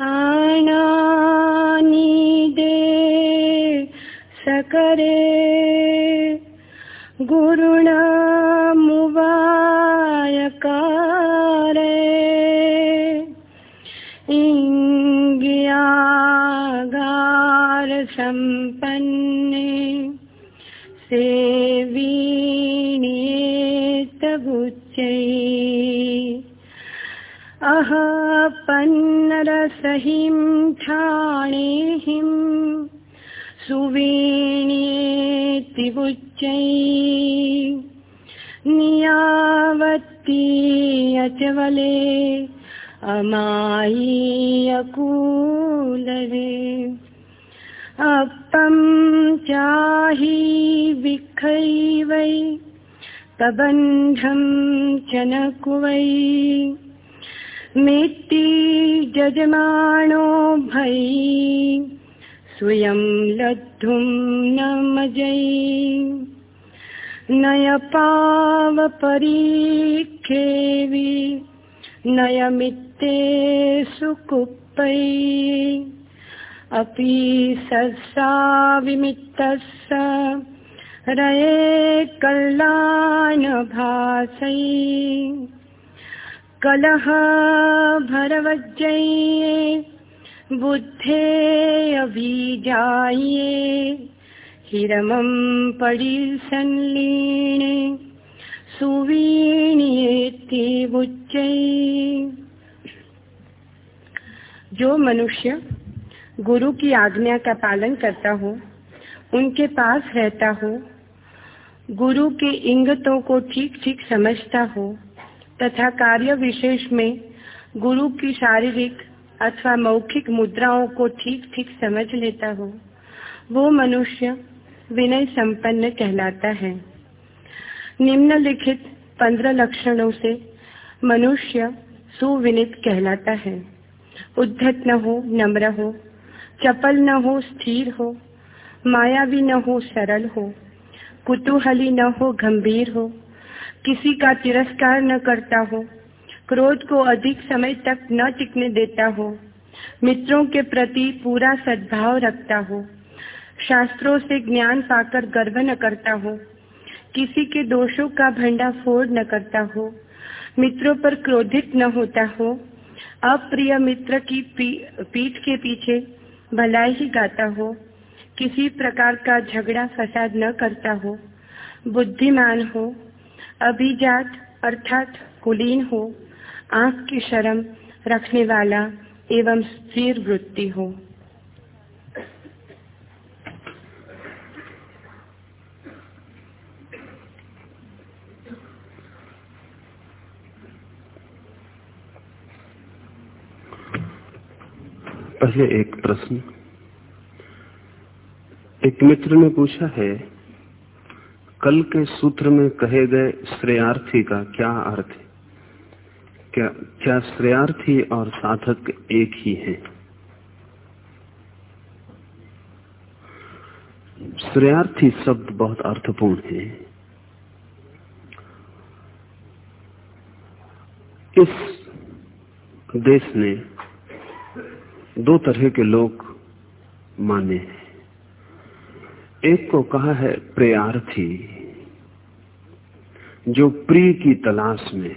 आनानिदे सकरे। गुरुणमुवायकारे इङ्ग्यागारसम्पन्ने सेवीणेतबुच्चै अह पन्नरसहिं ठाणेहिं सुवीणेतिबुच्चै नियावती अचवले अमायीयकूलरे अपं चाहि विखैवै न कुवै मेत्ति जजमानो भै स्वयं लब्धुं न मजै नय नयमित्ते सुकुप्पै। अपि सस्सा विमित्तस्स। रये कल्लानभासै कलह भरवज्जये, बुद्धे अभिजाये, हिरमं पडिसंलीणे सुवीणीति बुच्चै जो मनुष्य गुरु की आज्ञा का पालन करता हो, उनके पास रहता हो, गुरु के इंगतों को ठीक ठीक समझता हो तथा कार्य विशेष में गुरु की शारीरिक अथवा मौखिक मुद्राओं को ठीक ठीक समझ लेता हो। वो मनुष्य विनय संपन्न कहलाता है। निम्नलिखित पंद्रह लक्षणों से मनुष्य सुविनित कहलाता है। उद्धत न हो, नम्र हो, चपल न हो, स्थिर हो, मायावी न हो, सरल हो, कुतूहली न हो, गंभीर हो किसी का तिरस्कार न करता हो, क्रोध को अधिक समय तक न टिकने देता हो, मित्रों के प्रति पूरा सद्भाव रखता हो, शास्त्रों से ज्ञान पाकर गर्व न करता हो, किसी के दोषों का भंडाफोड़ न करता हो, मित्रों पर क्रोधित न होता हो, अप्रिय मित्र की पीठ के पीछे भलाई ही गाता हो, किसी प्रकार का झगड़ा फसाद न करता हो, बुद्धिमान हो अभिजात अर्थात कुलीन हो, आँख की शर्म रखने वाला एवं स्थिर वृत्ति हो। पहले एक प्रश्न। एक मित्र ने पूछा है कल के सूत्र में कहे गए श्रेयार्थी का क्या अर्थ है? क्या क्या श्रेयार्थी और साधक एक ही है? श्रेयार्थी शब्द बहुत अर्थपूर्ण है। इस देश ने दो तरह के लोग माने एक को कहा है प्रेयार्थी, जो प्रिय की तलाश में,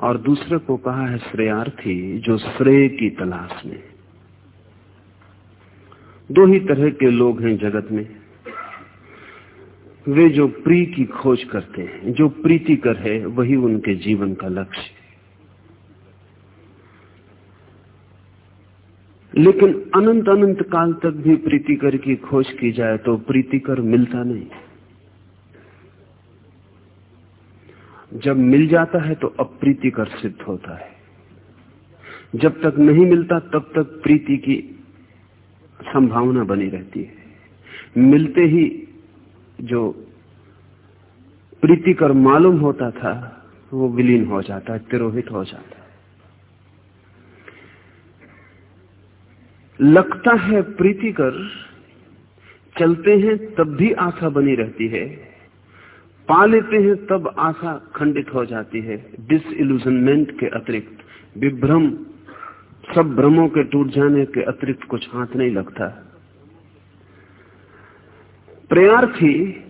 और दूसरे को कहा है श्रेयार्थी, जो श्रेय की तलाश में। दो ही तरह के लोग हैं जगत में। वे जो प्रिय की खोज करते हैं, जो प्रीतिकर है, वही उनके जीवन का लक्ष्य। लेकिन अनंत अनंत काल तक भी प्रीतिकर की खोज की जाए तो प्रीतिकर मिलता नहीं। जब मिल जाता है तो अप्रीतिकर सिद्ध होता है। जब तक नहीं मिलता, तब तक प्रीति की संभावना बनी रहती है। मिलते ही जो प्रीतिकर मालूम होता था, वो विलीन हो जाता है तिरोहित हो जाता है लगता है प्रीतिकर चलते हैं तब भी आशा बनी रहती है। पा लेते हैं तब आशा खंडित हो जाती है। डिसइल्यूजनमेंट के अतिरिक्त, विभ्रम, सब भ्रमों के टूट जाने के अतिरिक्त कुछ हाथ नहीं लगता। प्रयार्थी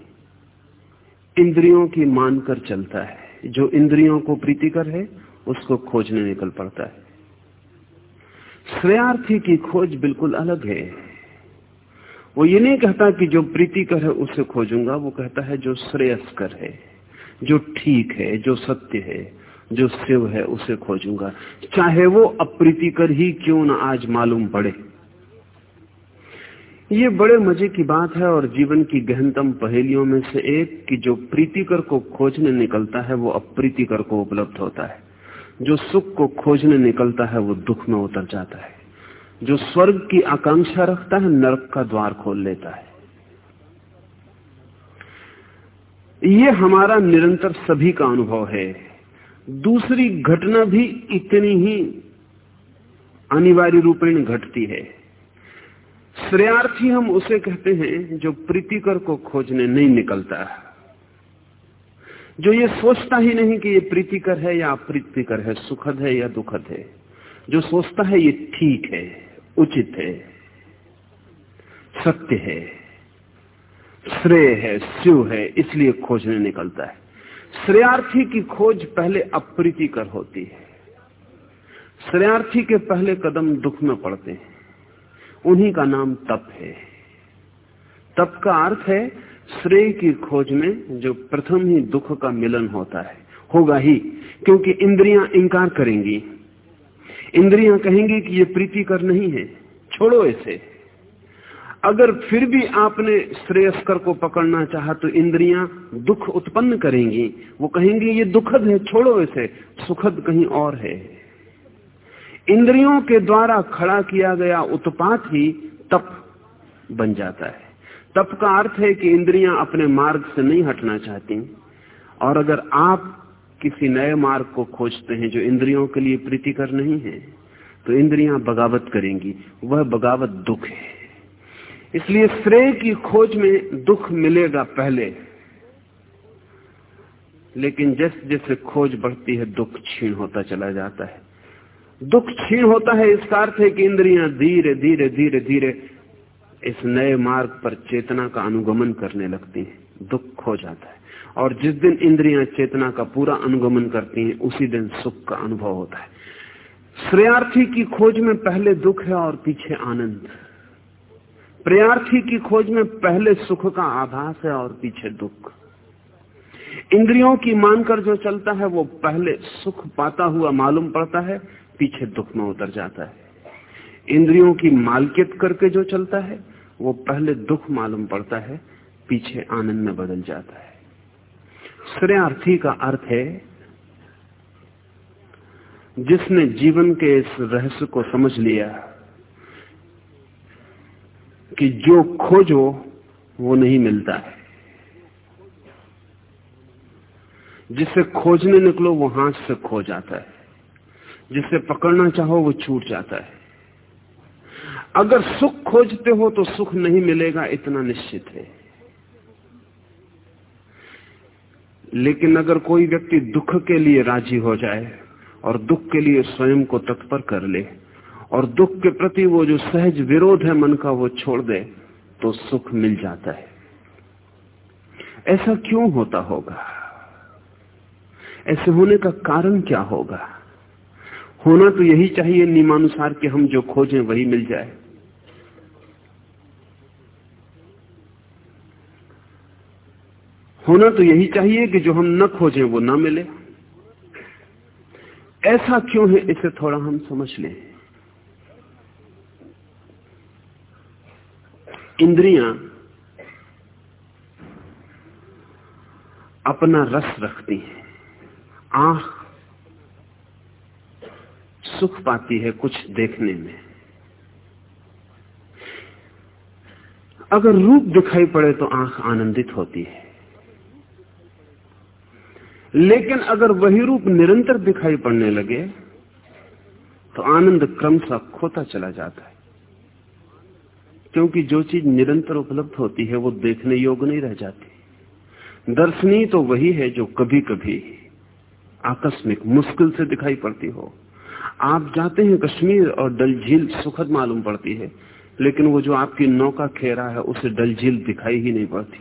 इंद्रियों की मानकर चलता है। जो इंद्रियों को प्रीतिकर है, उसको खोजने निकल पड़ता है। श्रेयार्थी की खोज बिल्कुल अलग है। वो ये नहीं कहता कि जो प्रीतिकर है उसे खोजूँगा, वो कहता है जो श्रेयस्कर है, जो ठीक है, जो सत्य है, जो शिव है, उसे खोजूँगा। चाहे वो अप्रीतिकर ही क्यों ना आज मालूम पड़े। ये बड़े मज़े की बात है और जीवन की गहनतम पहेलियों में से एक कि जो प्रीतिकर को खोजने निकलता है, वो अप्रीतिकर को उपलब्ध होता है। जो सुख को खोजने निकलता है, वो दुख में उतर जाता है। जो स्वर्ग की आकांक्षा रखता है, नरक का द्वार खोल लेता है। ये हमारा निरंतर सभी का अनुभव है। दूसरी घटना भी इतनी ही अनिवार्य रूपेण घटती है। श्रेयार्थी हम उसे कहते हैं, जो प्रीतिकर को खोजने नहीं निकलता। जो ये सोचता ही नहीं कि ये प्रीतिकर है या अप्रीतिकर है, सुखद है या दुखद है, जो सोचता है ये ठीक है, उचित है, सत्य है, श्रेय है शिव है, इसलिए खोजने निकलता है। श्रेयार्थी की खोज पहले अप्रीतिकर होती है। श्रेयार्थी के पहले कदम दुख में पड़ते हैं। उन्हीं का नाम तप है। तप का अर्थ है श्रेय की खोज में जो प्रथम ही दुख का मिलन होता है, होगा ही, क्योंकि इंद्रियाँ इंकार करेंगी। इंद्रियाँ कहेंगी कि ये प्रीतिकर नहीं है, छोड़ो इसे। अगर फिर भी आपने श्रेयस्कर को पकड़ना चाहा तो इंद्रियाँ दुख उत्पन्न करेंगी। वो कहेंगी, ये दुखद है, छोड़ो इसे, सुखद कहीं और है। इंद्रियों के द्वारा खड़ा किया गया उत्पात ही तप बन जाता है। तप का अर्थ है कि इंद्रियाँ अपने मार्ग से नहीं हटना चाहती। और अगर आप किसी नए मार्ग को खोजते हैं जो इंद्रियों के लिए प्रीतिकर नहीं है तो इंद्रियाँ बगावत करेंगी। वह बगावत दुख है। इसलिए श्रेय की खोज में दुख मिलेगा पहले। लेकिन जैसे जैसे खोज बढ़ती है, दुख छीण होता चला जाता है। दुख छीण होता है, इसका अर्थ है कि इंद्रियाँ धीरे धीरे धीरे धीरे इस नए मार्ग पर चेतना का अनुगमन करने लगती हैं। दुख हो जाता है। और जिस दिन इंद्रियाँ चेतना का पूरा अनुगमन करती हैं, उसी दिन सुख का अनुभव होता है। श्रेयार्थी की खोज में पहले दुख है और पीछे आनंद। प्रयार्थी की खोज में पहले सुख का आभास है और पीछे दुख। इंद्रियों की मानकर जो चलता है, वो पहले सुख पाता हुआ मालूम पड़ता है, पीछे दुख में उतर जाता है। इंद्रियों की मालकियत करके जो चलता है, वो पहले दुख मालूम पड़ता है, पीछे आनंद में बदल जाता है। श्रेयार्थी का अर्थ है, जिसने जीवन के इस रहस्य को समझ लिया कि जो खोजो वो नहीं मिलता है। जिसे खोजने निकलो, वो हाथ से खो जाता है। जिसे पकड़ना चाहो, वो छूट जाता है। अगर सुख खोजते हो तो सुख नहीं मिलेगा, इतना निश्चित है। लेकिन अगर कोई व्यक्ति दुख के लिए राज़ी हो जाए और दुख के लिए स्वयं को तत्पर कर ले और दुख के प्रति वो जो सहज विरोध है मन का, वो छोड़ दे तो सुख मिल जाता है। ऐसा क्यों होता होगा? ऐसे होने का कारण क्या होगा? होना तो यही चाहिए, नियमानुसार कि हम जो खोजें वही मिल जाए। होना तो यही चाहिए कि जो हम न खोजें वो न मिले। ऐसा क्यों है इसे थोड़ा हम समझ लें। इंद्रियाँ अपना रस रखती हैं। आँख सुख पाती है कुछ देखने में। अगर रूप दिखाई पड़े तो आँख आनंदित होती है। लेकिन अगर वही रूप निरंतर दिखाई पड़ने लगे तो आनंद क्रमशः खोता चला जाता है। क्योंकि जो चीज़ निरंतर उपलब्ध होती है, वो देखने योग्य नहीं रह जाती। दर्शनीय तो वही है जो कभी कभी आकस्मिक, मुश्किल से दिखाई पड़ती हो। आप जाते हैं कश्मीर और डल झील सुखद मालूम पड़ती है, लेकिन वो जो आपकी नौका खेरा है, उसे डल झील दिखाई ही नहीं पड़ती।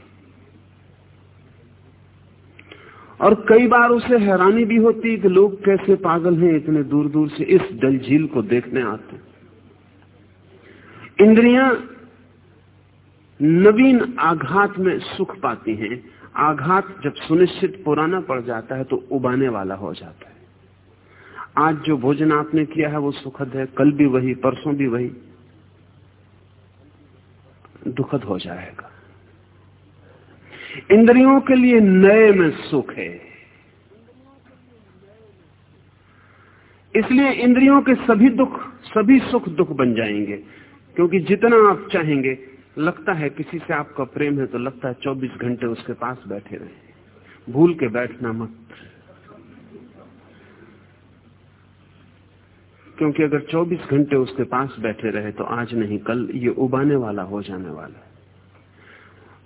और कई बार उसे हैरानी भी होती कि लोग कैसे पागल हैं इतने दूर दूर से इस डल झील को देखने आते इंद्रियाँ नवीन आघात में सुख पाती हैं। आघात जब सुनिश्चित पुराना पड़ जाता है तो उबाने वाला हो जाता है। आज जो भोजन आपने किया है वो सुखद है, कल भी वही, परसों भी वही। दुखद हो जाएगा। इंद्रियों के लिए नए में सुख है। इसलिए इंद्रियों के सभी दुख, सभी सुख दुख बन जाएँगे, क्योंकि जितना आप चाहेंगे, लगता है किसी से आपका प्रेम है तो लगता है 24 घंटे उसके पास बैठे रहे। भूल के बैठना मत। क्योंकि अगर 24 घंटे उसके पास बैठे रहे तो आज नहीं, कल ये उबाने वाला हो जाने वाला है।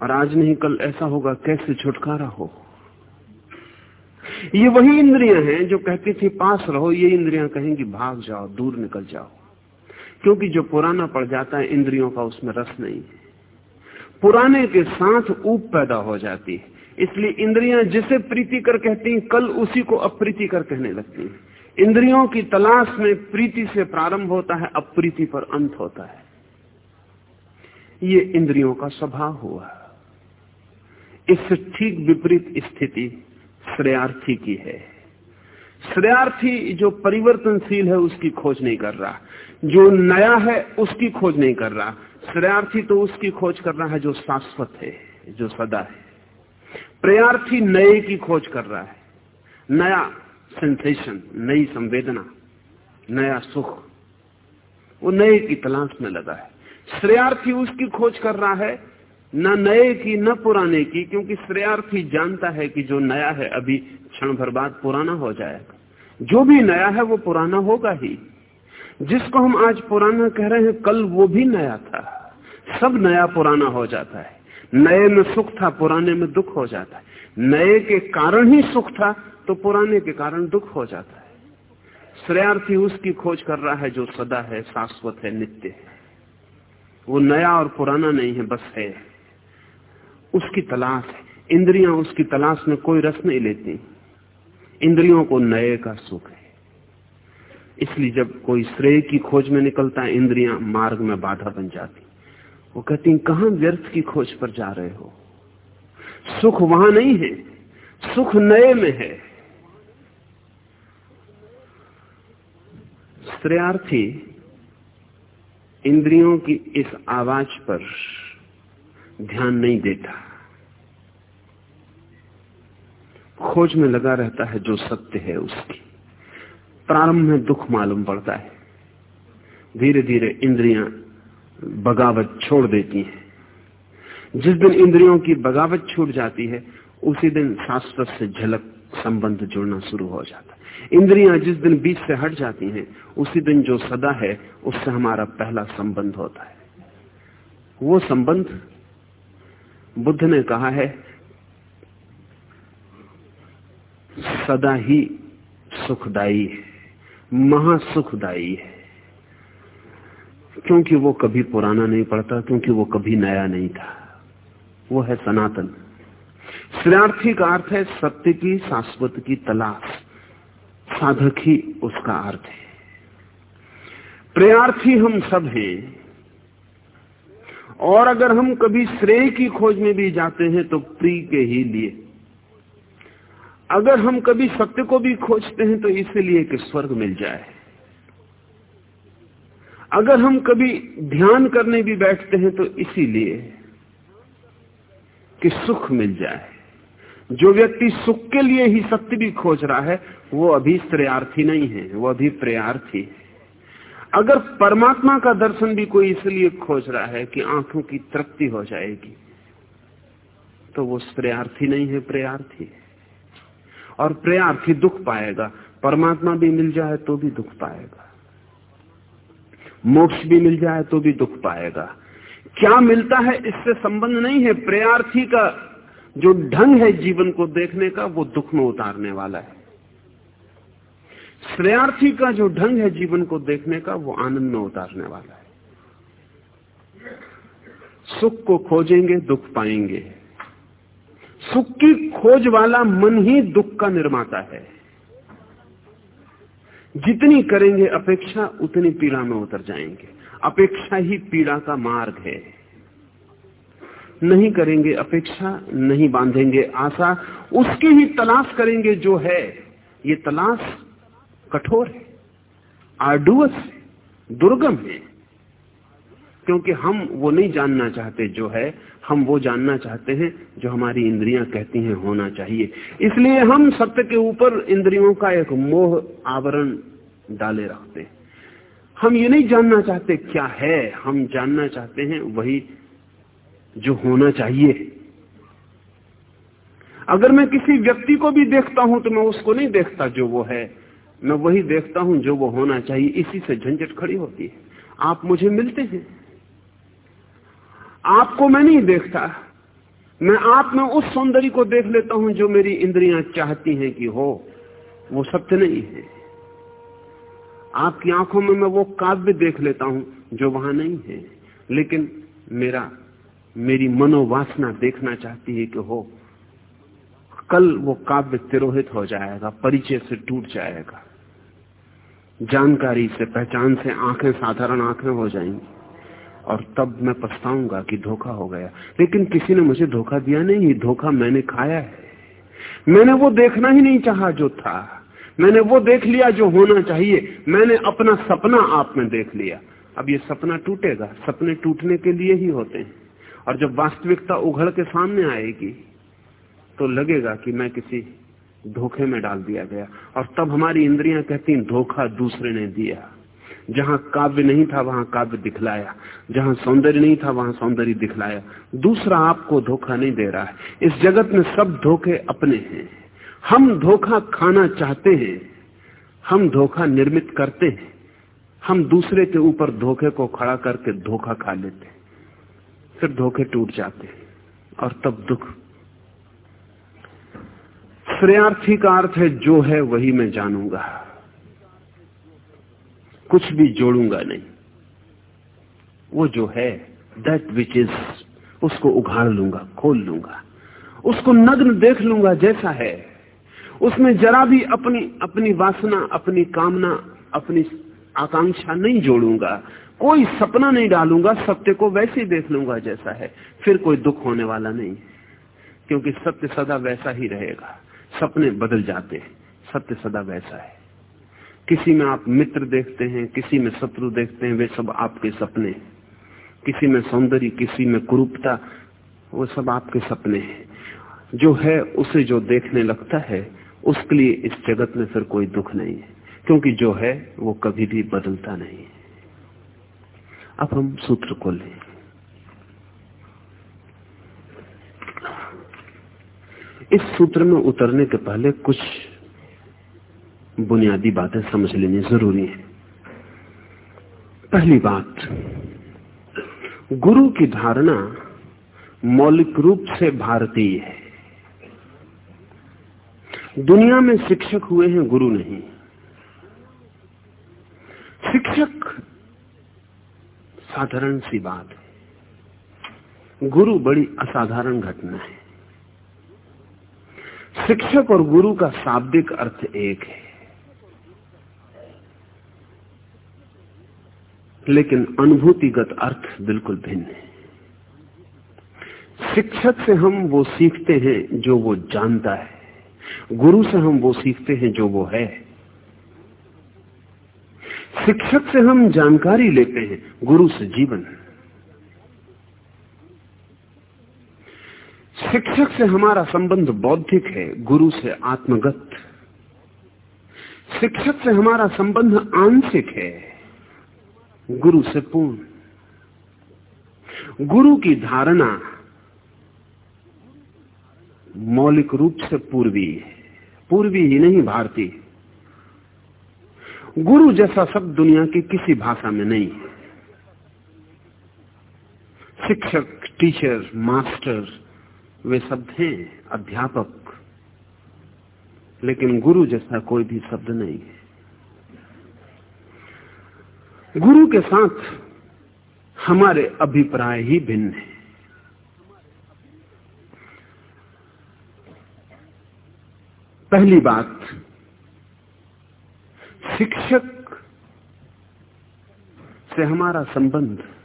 और आज नहीं, कल ऐसा होगा, कैसे छुटकारा हो? ये वही इंद्रियाँ हैं जो कहती थी, पास रहो, ये इंद्रियाँ कहेंगी, भाग जाओ, दूर निकल जाओ। क्योंकि जो पुराना पड़ जाता है, इंद्रियों का उसमें रस नहीं है। पुराने के साथ ऊप पैदा हो जाती है। इसलिए इंद्रियाँ जिसे प्रीति कर कहती हैं, कल उसी को अप्रीति कर कहने लगती हैं। इंद्रियों की तलाश में प्रीति से प्रारंभ होता है, अप्रीति पर अंत होता है। ये इंद्रियों का स्वभाव हुआ। इससे ठीक विपरीत स्थिति श्रेयार्थी की है। श्रेयार्थी जो परिवर्तनशील है, उसकी खोज नहीं कर रहा। जो नया है, उसकी खोज नहीं कर रहा। श्रेयार्थी तो उसकी खोज कर रहा है जो शाश्वत है, जो सदा है। प्रयार्थी नए की खोज कर रहा है। नया सेंसेशन नई संवेदना, नया सुख, वो नए की तलाश में लगा है। श्रेयार्थी उसकी खोज कर रहा है न नए की, न पुराने की, क्योंकि श्रेयार्थी जानता है कि जो नया है, अभी क्षण भर बाद पुराना हो जाएगा। जो भी नया है, वो पुराना होगा ही। जिसको हम आज पुराना कह रहे हैं, कल वो भी नया था। सब नया पुराना हो जाता है। नए में सुख था, पुराने में दुख हो जाता है। नए के कारण ही सुख था तो पुराने के कारण दुख हो जाता है। श्रेयार्थी उसकी खोज कर रहा है जो सदा है, शाश्वत है, नित्य है। वो नया और पुराना नहीं है, बस है। उसकी तलाश है। इंद्रियाँ उसकी तलाश में कोई रस नहीं लेती। इंद्रियों को नए का सुख है। इसलिए जब कोई श्रेय की खोज में निकलता है, इंद्रियाँ मार्ग में बाधा बन जाती। वो कहती कहाँ व्यर्थ की खोज पर जा रहे हो? सुख वहाँ नहीं है। सुख नए में है। श्रेयार्थी इंद्रियों की इस आवाज़ पर ध्यान नहीं देता। खोज में लगा रहता है जो सत्य है उसकी। प्रारंभ में दुख मालूम पड़ता है। धीरे धीरे इंद्रियाँ बगावत छोड़ देती हैं। जिस दिन इंद्रियों की बगावत छूट जाती है, उसी दिन शाश्वत से झलक संबंध जुड़ना शुरू हो जाता है। इंद्रियाँ जिस दिन बीच से हट जाती हैं, उसी दिन जो सदा है, उससे हमारा पहला संबंध होता है। वो संबंध बुद्ध ने कहा है, सदा ही सुखदाई है, महासुखदाई है। क्योंकि वो कभी पुराना नहीं पड़ता, क्योंकि वो कभी नया नहीं था। वो है सनातन। श्रेयार्थी का अर्थ है सत्य की, शाश्वत की तलाश। साधक ही उसका अर्थ है। प्रयार्थी हम सब हैं। और अगर हम कभी श्रेय की खोज में भी जाते हैं तो प्री के ही लिए। अगर हम कभी सत्य को भी खोजते हैं तो इसलिए कि स्वर्ग मिल जाए। अगर हम कभी ध्यान करने भी बैठते हैं तो इसीलिए कि सुख मिल जाए। जो व्यक्ति सुख के लिए ही सत्य भी खोज रहा है, वो अभी श्रेयार्थी नहीं है, वो अभी प्रयार्थी है। अगर परमात्मा का दर्शन भी कोई इसलिए खोज रहा है कि आँखों की तृप्ति हो जाएगी तो वो श्रेयार्थी नहीं है, प्रयार्थी और प्रयार्थी दुख पाएगा। परमात्मा भी मिल जाए तो भी दुख पाएगा। मोक्ष भी मिल जाए तो भी दुख पाएगा। क्या मिलता है इससे संबंध नहीं है। प्रयार्थी का जो ढंग है जीवन को देखने का, वो दुख में उतारने वाला है। श्रेयार्थी का जो ढंग है जीवन को देखने का, वो आनंद में उतारने वाला है। सुख को खोजेंगे, दुख पाएँगे। सुख की खोज वाला मन ही दुख का निर्माता है। जितनी करेंगे अपेक्षा, उतनी पीड़ा में उतर जाएँगे। अपेक्षा ही पीड़ा का मार्ग है। नहीं करेंगे अपेक्षा, नहीं बांधेंगे आशा, उसकी ही तलाश करेंगे जो है। ये तलाश कठोर है आर्डुअस है, दुर्गम है। क्योंकि हम वो नहीं जानना चाहते जो है, हम वो जानना चाहते हैं जो हमारी इंद्रियाँ कहती हैं होना चाहिए। इसलिए हम सत्य के ऊपर इंद्रियों का एक मोह आवरण डाले रखते हैं। हम ये नहीं जानना चाहते क्या है, हम जानना चाहते हैं वही जो होना चाहिए। अगर मैं किसी व्यक्ति को भी देखता हूँ तो मैं उसको नहीं देखता जो वो है। मैं वही देखता हूँ जो वो होना चाहिए। इसी से झंझट खड़ी होती है। आप मुझे मिलते हैं। आपको मैं नहीं देखता। मैं आप में उस सौंदर्य को देख लेता हूँ जो मेरी इंद्रियाँ चाहती हैं कि हो। वो सत्य नहीं है। आपकी आँखों में मैं वो काव्य देख लेता हूँ जो वहाँ नहीं है। लेकिन मेरा, मेरी मनोवासना देखना चाहती है कि हो। कल वो काव्य तिरोहित हो जाएगा, परिचय से टूट जाएगा। जानकारी से, पहचान से आँखें साधारण आँखें हो जाएँगी। और तब मैं पछताऊँगा कि धोखा हो गया। लेकिन किसी ने मुझे धोखा दिया नहीं धोखा मैंने खाया है। मैंने वो देखना ही नहीं चाहा जो था। मैंने वो देख लिया जो होना चाहिए। मैंने अपना सपना आप में देख लिया। अब ये सपना टूटेगा। सपने टूटने के लिए ही होते हैं। और जब वास्तविकता उघड़ के सामने आएगी तो लगेगा कि मैं किसी धोखे में डाल दिया गया। और तब हमारी इंद्रियाँ कहती धोखा दूसरे ने दिया। जहाँ काव्य नहीं था, वहाँ काव्य दिखलाया। जहाँ सौंदर्य नहीं था, वहाँ सौंदर्य दिखलाया। दूसरा आपको धोखा नहीं दे रहा है। इस जगत में सब धोखे अपने हैं। हम धोखा खाना चाहते हैं। हम धोखा निर्मित करते हैं। हम दूसरे के ऊपर धोखे को खड़ा करके धोखा खा लेते हैं। फिर धोखे टूट जाते हैं। और तब दुख श्रेयार्थी का अर्थ है, जो है वही मैं जानूँगा। कुछ भी जोड़ूँगा नहीं। वो जो है दैट विच इज़ उसको उघाड़ लूँगा, खोल लूँगा। उसको नग्न देख लूँगा जैसा है। उसमें जरा भी अपनी अपनी वासना, अपनी कामना, अपनी आकांक्षा नहीं जोड़ूँगा। कोई सपना नहीं डालूँगा, सत्य को वैसे ही देख लूँगा जैसा है। फिर कोई दुख होने वाला नहीं, क्योंकि सत्य सदा वैसा ही रहेगा। सपने बदल जाते हैं। सत्य सदा वैसा है। किसी में आप मित्र देखते हैं, किसी में शत्रु देखते हैं, वे सब आपके सपने किसी में सौंदर्य, किसी में कुरूपता, वो सब आपके सपने हैं। जो है, उसे जो देखने लगता है, उसके लिए इस जगत में फिर कोई दुख नहीं है। क्योंकि जो है, वो कभी भी बदलता नहीं है। अब हम सूत्र को लें। इस सूत्र में उतरने के पहले कुछ बुनियादी बातें समझ लेनी ज़रूरी है। पहली बात, गुरु की धारणा मौलिक रूप से भारतीय है। दुनिया में शिक्षक हुए हैं, गुरु नहीं। शिक्षक साधारण सी बात है। गुरु बड़ी असाधारण घटना है। शिक्षक और गुरु का शाब्दिक अर्थ एक है। लेकिन अनुभूतिगत अर्थ बिल्कुल भिन्न है। शिक्षक से हम वो सीखते हैं जो वो जानता है। गुरु से हम वो सीखते हैं जो वो है। शिक्षक से हम जानकारी लेते हैं। गुरु से जीवन। शिक्षक से हमारा संबंध बौद्धिक है, गुरु से आत्मगत। शिक्षक से हमारा संबंध आंशिक है, गुरु से पूर्ण। गुरु की धारणा मौलिक रूप से पूर्वी है, पूर्वी ही नहीं भारतीय। गुरु जैसा शब्द दुनिया की किसी भाषा में नहीं है। शिक्षक, टीचर, मास्टर वे शब्द हैं अध्यापक। लेकिन गुरु जैसा कोई भी शब्द नहीं है। गुरु के साथ हमारे अभिप्राय ही भिन्न है। पहली बात, शिक्षक से हमारा संबंध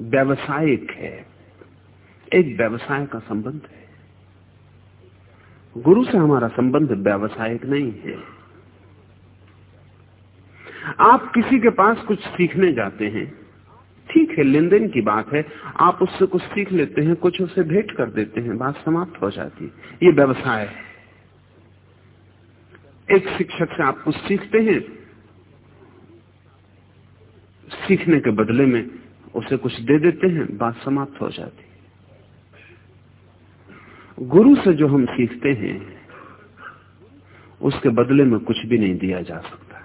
व्यवसायिक है। एक व्यवसाय का संबंध है। गुरु से हमारा संबंध व्यवसायिक नहीं है। आप किसी के पास कुछ सीखने जाते हैं, ठीक है लेन देन की बात है, आप उससे कुछ सीख लेते हैं, कुछ उसे भेंट कर देते हैं, बात समाप्त हो जाती है। ये व्यवसाय है। एक शिक्षक से आप कुछ सीखते हैं, सीखने के बदले में उसे कुछ दे देते हैं, बात समाप्त हो जाती गुरु से जो हम सीखते हैं, उसके बदले में कुछ भी नहीं दिया जा सकता।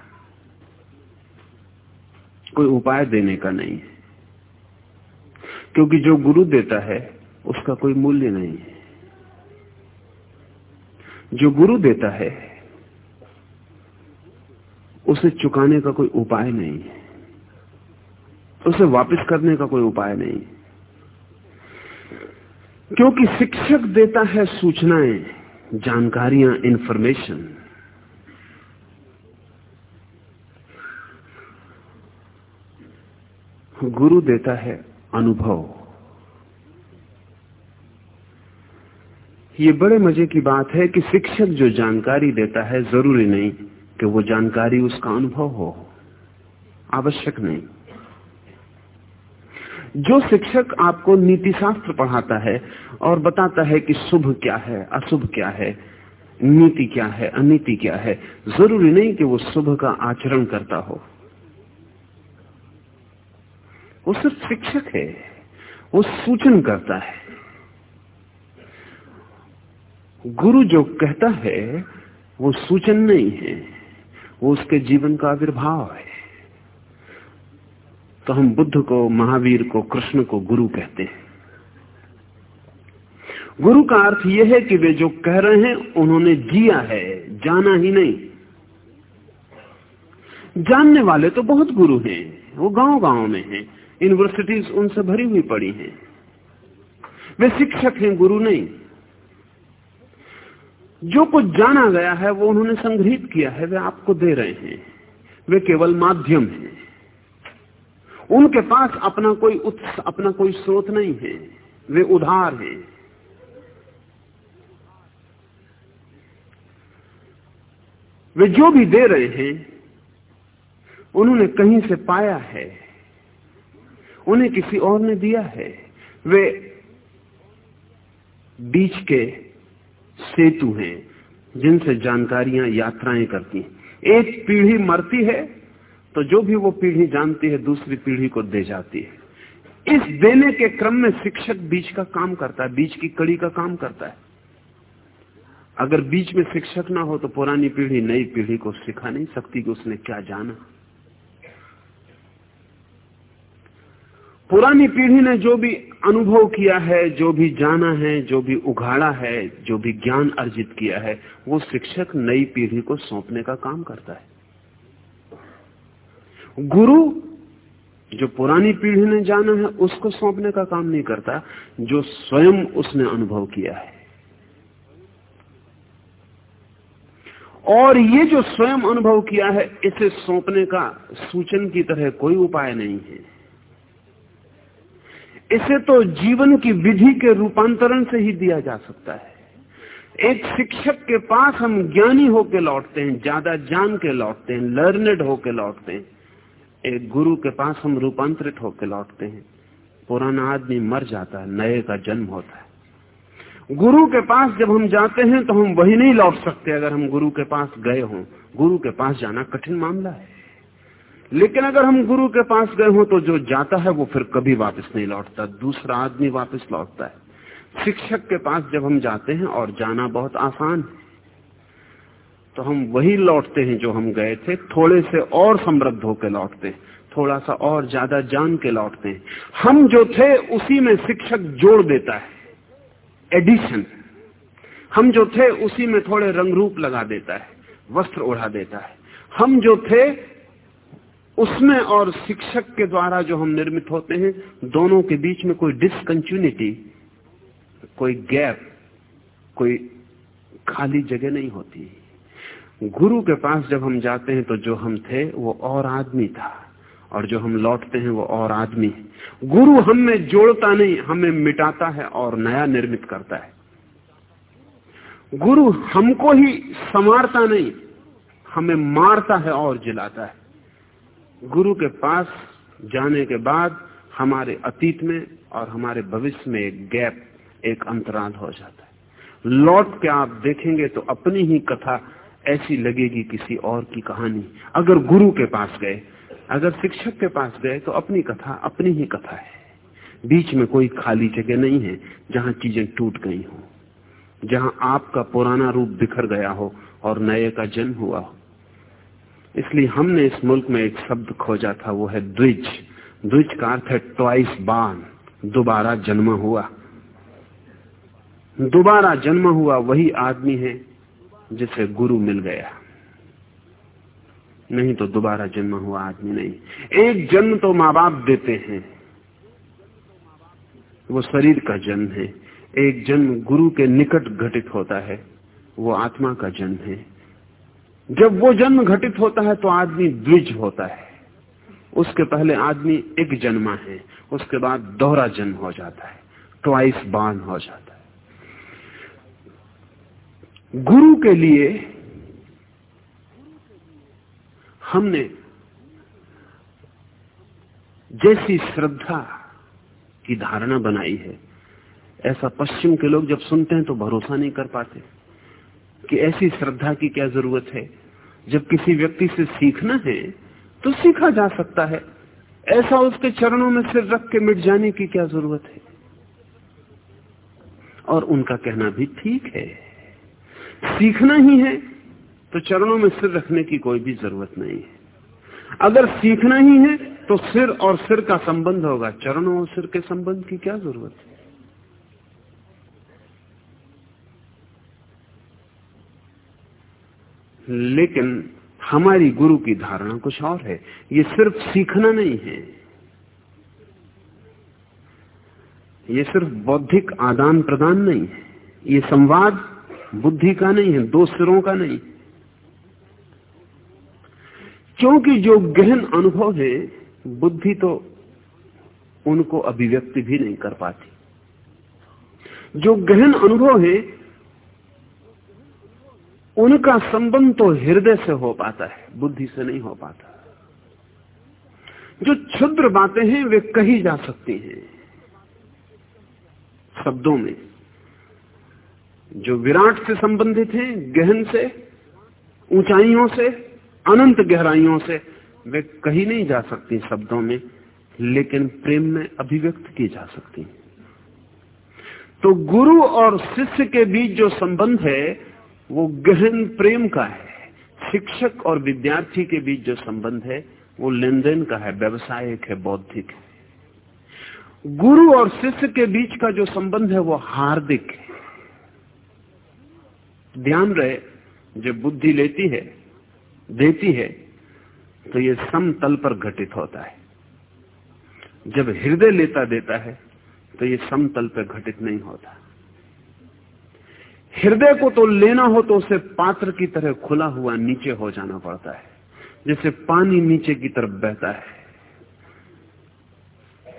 कोई उपाय देने का नहीं है। क्योंकि जो गुरु देता है, उसका कोई मूल्य नहीं है। जो गुरु देता है, उसे चुकाने का कोई उपाय नहीं है। उसे वापस करने का कोई उपाय नहीं। क्योंकि शिक्षक देता है सूचनाएँ, जानकारियाँ इंफॉर्मेशन गुरु देता है अनुभव। ये बड़े मज़े की बात है कि शिक्षक जो जानकारी देता है, ज़रूरी नहीं कि वो जानकारी उसका अनुभव हो। आवश्यक नहीं। जो शिक्षक आपको नीति शास्त्र पढ़ाता है और बताता है कि शुभ क्या है, अशुभ क्या है, नीति क्या है, अनीति क्या है, ज़रूरी नहीं कि वो शुभ का आचरण करता हो। वो सिर्फ़ शिक्षक है, वो सूचन करता है। गुरु जो कहता है, वो सूचन नहीं है, वो उसके जीवन का आविर्भाव है। तो हम बुद्ध को, महावीर को, कृष्ण को गुरु कहते हैं। गुरु का अर्थ यह है कि वे जो कह रहे हैं, उन्होंने जिया है, जाना ही नहीं। जानने वाले तो बहुत गुरु हैं, वो गाँव गाँव में हैं यूनिवर्सिटीज उनसे भरी हुई पड़ी हैं। वे शिक्षक हैं, गुरु नहीं। जो कुछ जाना गया है, वो उन्होंने संग्रहित किया है, वे आपको दे रहे हैं। वे केवल माध्यम हैं। उनके पास अपना कोई उत्स, अपना कोई स्रोत नहीं है। वे उधार हैं। वे जो भी दे रहे हैं, उन्होंने कहीं से पाया है। उन्हें किसी और ने दिया है। वे बीच के सेतु हैं, जिनसे जानकारियाँ, यात्राएँ करती हैं। एक पीढ़ी मरती है तो जो भी वो पीढ़ी जानती है, दूसरी पीढ़ी को दे जाती है। इस देने के क्रम में शिक्षक बीच का काम करता है बीच की कड़ी का काम करता है। अगर बीच में शिक्षक ना हो तो पुरानी पीढ़ी नई पीढ़ी को सिखा नहीं सकती कि उसने क्या जाना। पुरानी पीढ़ी ने जो भी अनुभव किया है, जो भी जाना है, जो भी उघाड़ा है, जो भी ज्ञान अर्जित किया है, वो शिक्षक नई पीढ़ी को सौंपने का काम करता है। गुरु जो पुरानी पीढ़ी ने जाना है, उसको सौंपने का काम नहीं करता, जो स्वयं उसने अनुभव किया है। और ये जो स्वयं अनुभव किया है, इसे सौंपने का सूचन की तरह कोई उपाय नहीं है। इसे तो जीवन की विधि के रूपांतरण से ही दिया जा सकता है। एक शिक्षक के पास हम ज्ञानी होकर लौटते हैं, ज़्यादा जान के लौटते हैं लर्नेड होकर लौटते हैं। एक गुरु के पास हम रूपांतरित होकर लौटते हैं। पुराना आदमी मर जाता है, नए का जन्म होता है। गुरु के पास जब हम जाते हैं तो हम वही नहीं लौट सकते अगर हम गुरु के पास गए हों। गुरु के पास जाना कठिन मामला है। लेकिन अगर हम गुरु के पास गए हो तो जो जाता है वो फिर कभी वापस नहीं लौटता, दूसरा आदमी वापस लौटता है। शिक्षक के पास जब हम जाते हैं और जाना बहुत आसान है तो हम वही लौटते हैं जो हम गए थे, थोड़े से और समृद्ध होकर लौटते हैं, थोड़ा सा और ज़्यादा जान के लौटते हैं। हम जो थे, उसी में शिक्षक जोड़ देता है एडिशन हम जो थे, उसी में थोड़े रंग रूप लगा देता है, वस्त्र ओढ़ा देता है। हम जो थे, उसमें और शिक्षक के द्वारा जो हम निर्मित होते हैं, दोनों के बीच में कोई डिसकंटिन्यूटी कोई गैप कोई खाली जगह नहीं होती। गुरु के पास जब हम जाते हैं तो जो हम थे, वो और आदमी था। और जो हम लौटते हैं, वो और आदमी गुरु हमें जोड़ता नहीं, हमें मिटाता है और नया निर्मित करता है। गुरु हमको ही संवारता नहीं, हमें मारता है और जिलाता है। गुरु के पास जाने के बाद हमारे अतीत में और हमारे भविष्य में एक गैप, एक अंतराल हो जाता है। लौट के आप देखेंगे तो अपनी ही कथा ऐसी लगेगी किसी और की कहानी। अगर गुरु के पास गए, अगर शिक्षक के पास गए तो अपनी कथा, अपनी ही कथा है। बीच में कोई खाली जगह नहीं है जहाँ चीज़ें टूट गई हो, जहाँ आपका पुराना रूप बिखर गया हो और नए का जन्म हुआ हो। इसलिए हमने इस मुल्क में एक शब्द खोजा था, वो है द्विज। द्विज का अर्थ है ट्वाइस बान दोबारा जन्म हुआ। दोबारा जन्म हुआ, वही आदमी है जिसे गुरु मिल गया। नहीं तो दोबारा जन्म हुआ आदमी नहीं। एक जन्म तो माँ बाप देते हैं। वो शरीर का जन्म है। एक जन्म गुरु के निकट घटित होता है। वो आत्मा का जन्म है। जब वो जन्म घटित होता है तो आदमी द्विज होता है। उसके पहले आदमी एक जन्मा है। उसके बाद दोहरा जन्म हो जाता है। ट्वाइस बान हो जाता है। गुरु के लिए हमने जैसी श्रद्धा की धारणा बनाई है। ऐसा पश्चिम के लोग जब सुनते हैं तो भरोसा नहीं कर पाते कि ऐसी श्रद्धा की क्या ज़रूरत है। जब किसी व्यक्ति से सीखना है तो सीखा जा सकता है। ऐसा उसके चरणों में सिर रख के मिट जाने की क्या ज़रूरत है? और उनका कहना भी ठीक है। सीखना ही है तो चरणों में सिर रखने की कोई भी ज़रूरत नहीं है। अगर सीखना ही है तो सिर और सिर का संबंध होगा। चरणों और सिर के संबंध की क्या ज़रूरत है? लेकिन हमारी गुरु की धारणा कुछ और है। ये सिर्फ़ सीखना नहीं है। ये सिर्फ़ बौद्धिक आदान प्रदान नहीं है। ये संवाद बुद्धि का नहीं है, दो सिरों का नहीं। क्योंकि जो गहन अनुभव है, बुद्धि तो उनको अभिव्यक्ति भी नहीं कर पाती। जो गहन अनुभव है, उनका संबंध तो हृदय से हो पाता है, बुद्धि से नहीं हो पाता। जो क्षुद्र बातें हैं, वे कही जा सकती हैं, शब्दों में। जो विराट से संबंधित हैं, गहन से, ऊंचाइयों से, अनंत गहराइयों से, वे कही नहीं जा सकती शब्दों में, लेकिन प्रेम में अभिव्यक्त की जा सकती तो गुरु और शिष्य के बीच जो संबंध है, वो गहन प्रेम का है। शिक्षक और विद्यार्थी के बीच जो संबंध है, वो लेन देन का है, व्यवसायिक है, बौद्धिक है। गुरु और शिष्य के बीच का जो संबंध है, वो हार्दिक है। ध्यान रहे, जब बुद्धि लेती है, देती है तो ये समतल पर घटित होता है। जब हृदय लेता देता है तो ये समतल पर घटित नहीं होता। हृदय को तो लेना हो तो उसे पात्र की तरह खुला हुआ नीचे हो जाना पड़ता है जैसे पानी नीचे की तरफ़ बहता है।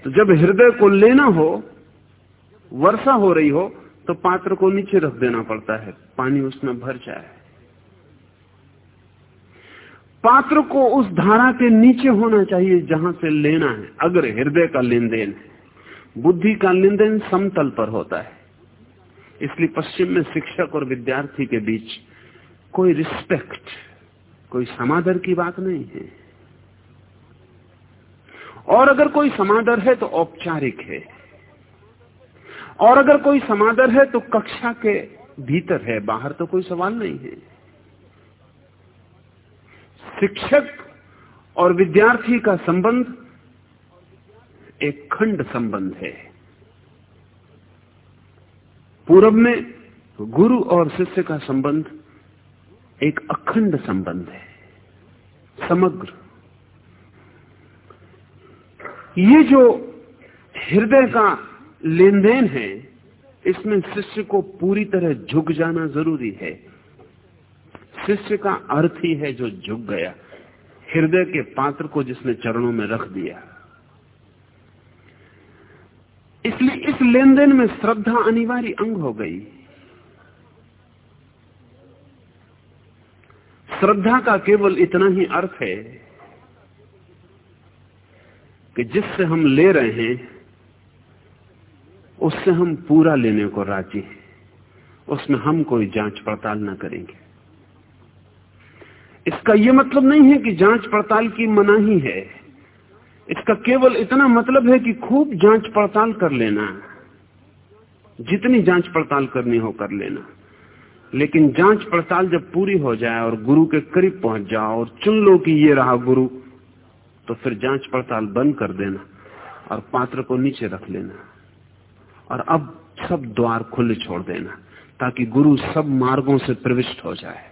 तो जब हृदय को लेना हो, वर्षा हो रही हो तो पात्र को नीचे रख देना पड़ता है। पानी उसमें भर जाए। पात्र को उस धारा के नीचे होना चाहिए जहाँ से लेना है। अगर हृदय का लेन देन है, बुद्धि का लेन देन समतल पर होता है। इसलिए पश्चिम में शिक्षक और विद्यार्थी के बीच कोई रिस्पेक्ट, कोई समादर की बात नहीं है। और अगर कोई समादर है तो औपचारिक है। और अगर कोई समादर है तो कक्षा के भीतर है, बाहर तो कोई सवाल नहीं है। शिक्षक और विद्यार्थी का संबंध एक खंड संबंध है। पूर्व में गुरु और शिष्य का संबंध एक अखंड संबंध है। समग्र। ये जो हृदय का लेन देन है, इसमें शिष्य को पूरी तरह झुक जाना ज़रूरी है। शिष्य का अर्थ ही है जो झुक गया, हृदय के पात्र को जिसने चरणों में रख दिया। इसलिए इस लेन देन में श्रद्धा अनिवार्य अंग हो गई। श्रद्धा का केवल इतना ही अर्थ है कि जिससे हम ले रहे हैं उससे हम पूरा लेने को राज़ी हैं। उसमें हम कोई जाँच पड़ताल ना करेंगे। इसका यह मतलब नहीं है कि जाँच पड़ताल की मनाही है। इसका केवल इतना मतलब है कि खूब जाँच पड़ताल कर लेना। जितनी जाँच पड़ताल करनी हो कर लेना। लेकिन जाँच पड़ताल जब पूरी हो जाए और गुरु के करीब पहुँच जाओ और चुन लो कि ये रहा गुरु तो फिर जाँच पड़ताल बंद कर देना और पात्र को नीचे रख लेना। और अब सब द्वार खुले छोड़ देना, ताकि गुरु सब मार्गों से प्रविष्ट हो जाए।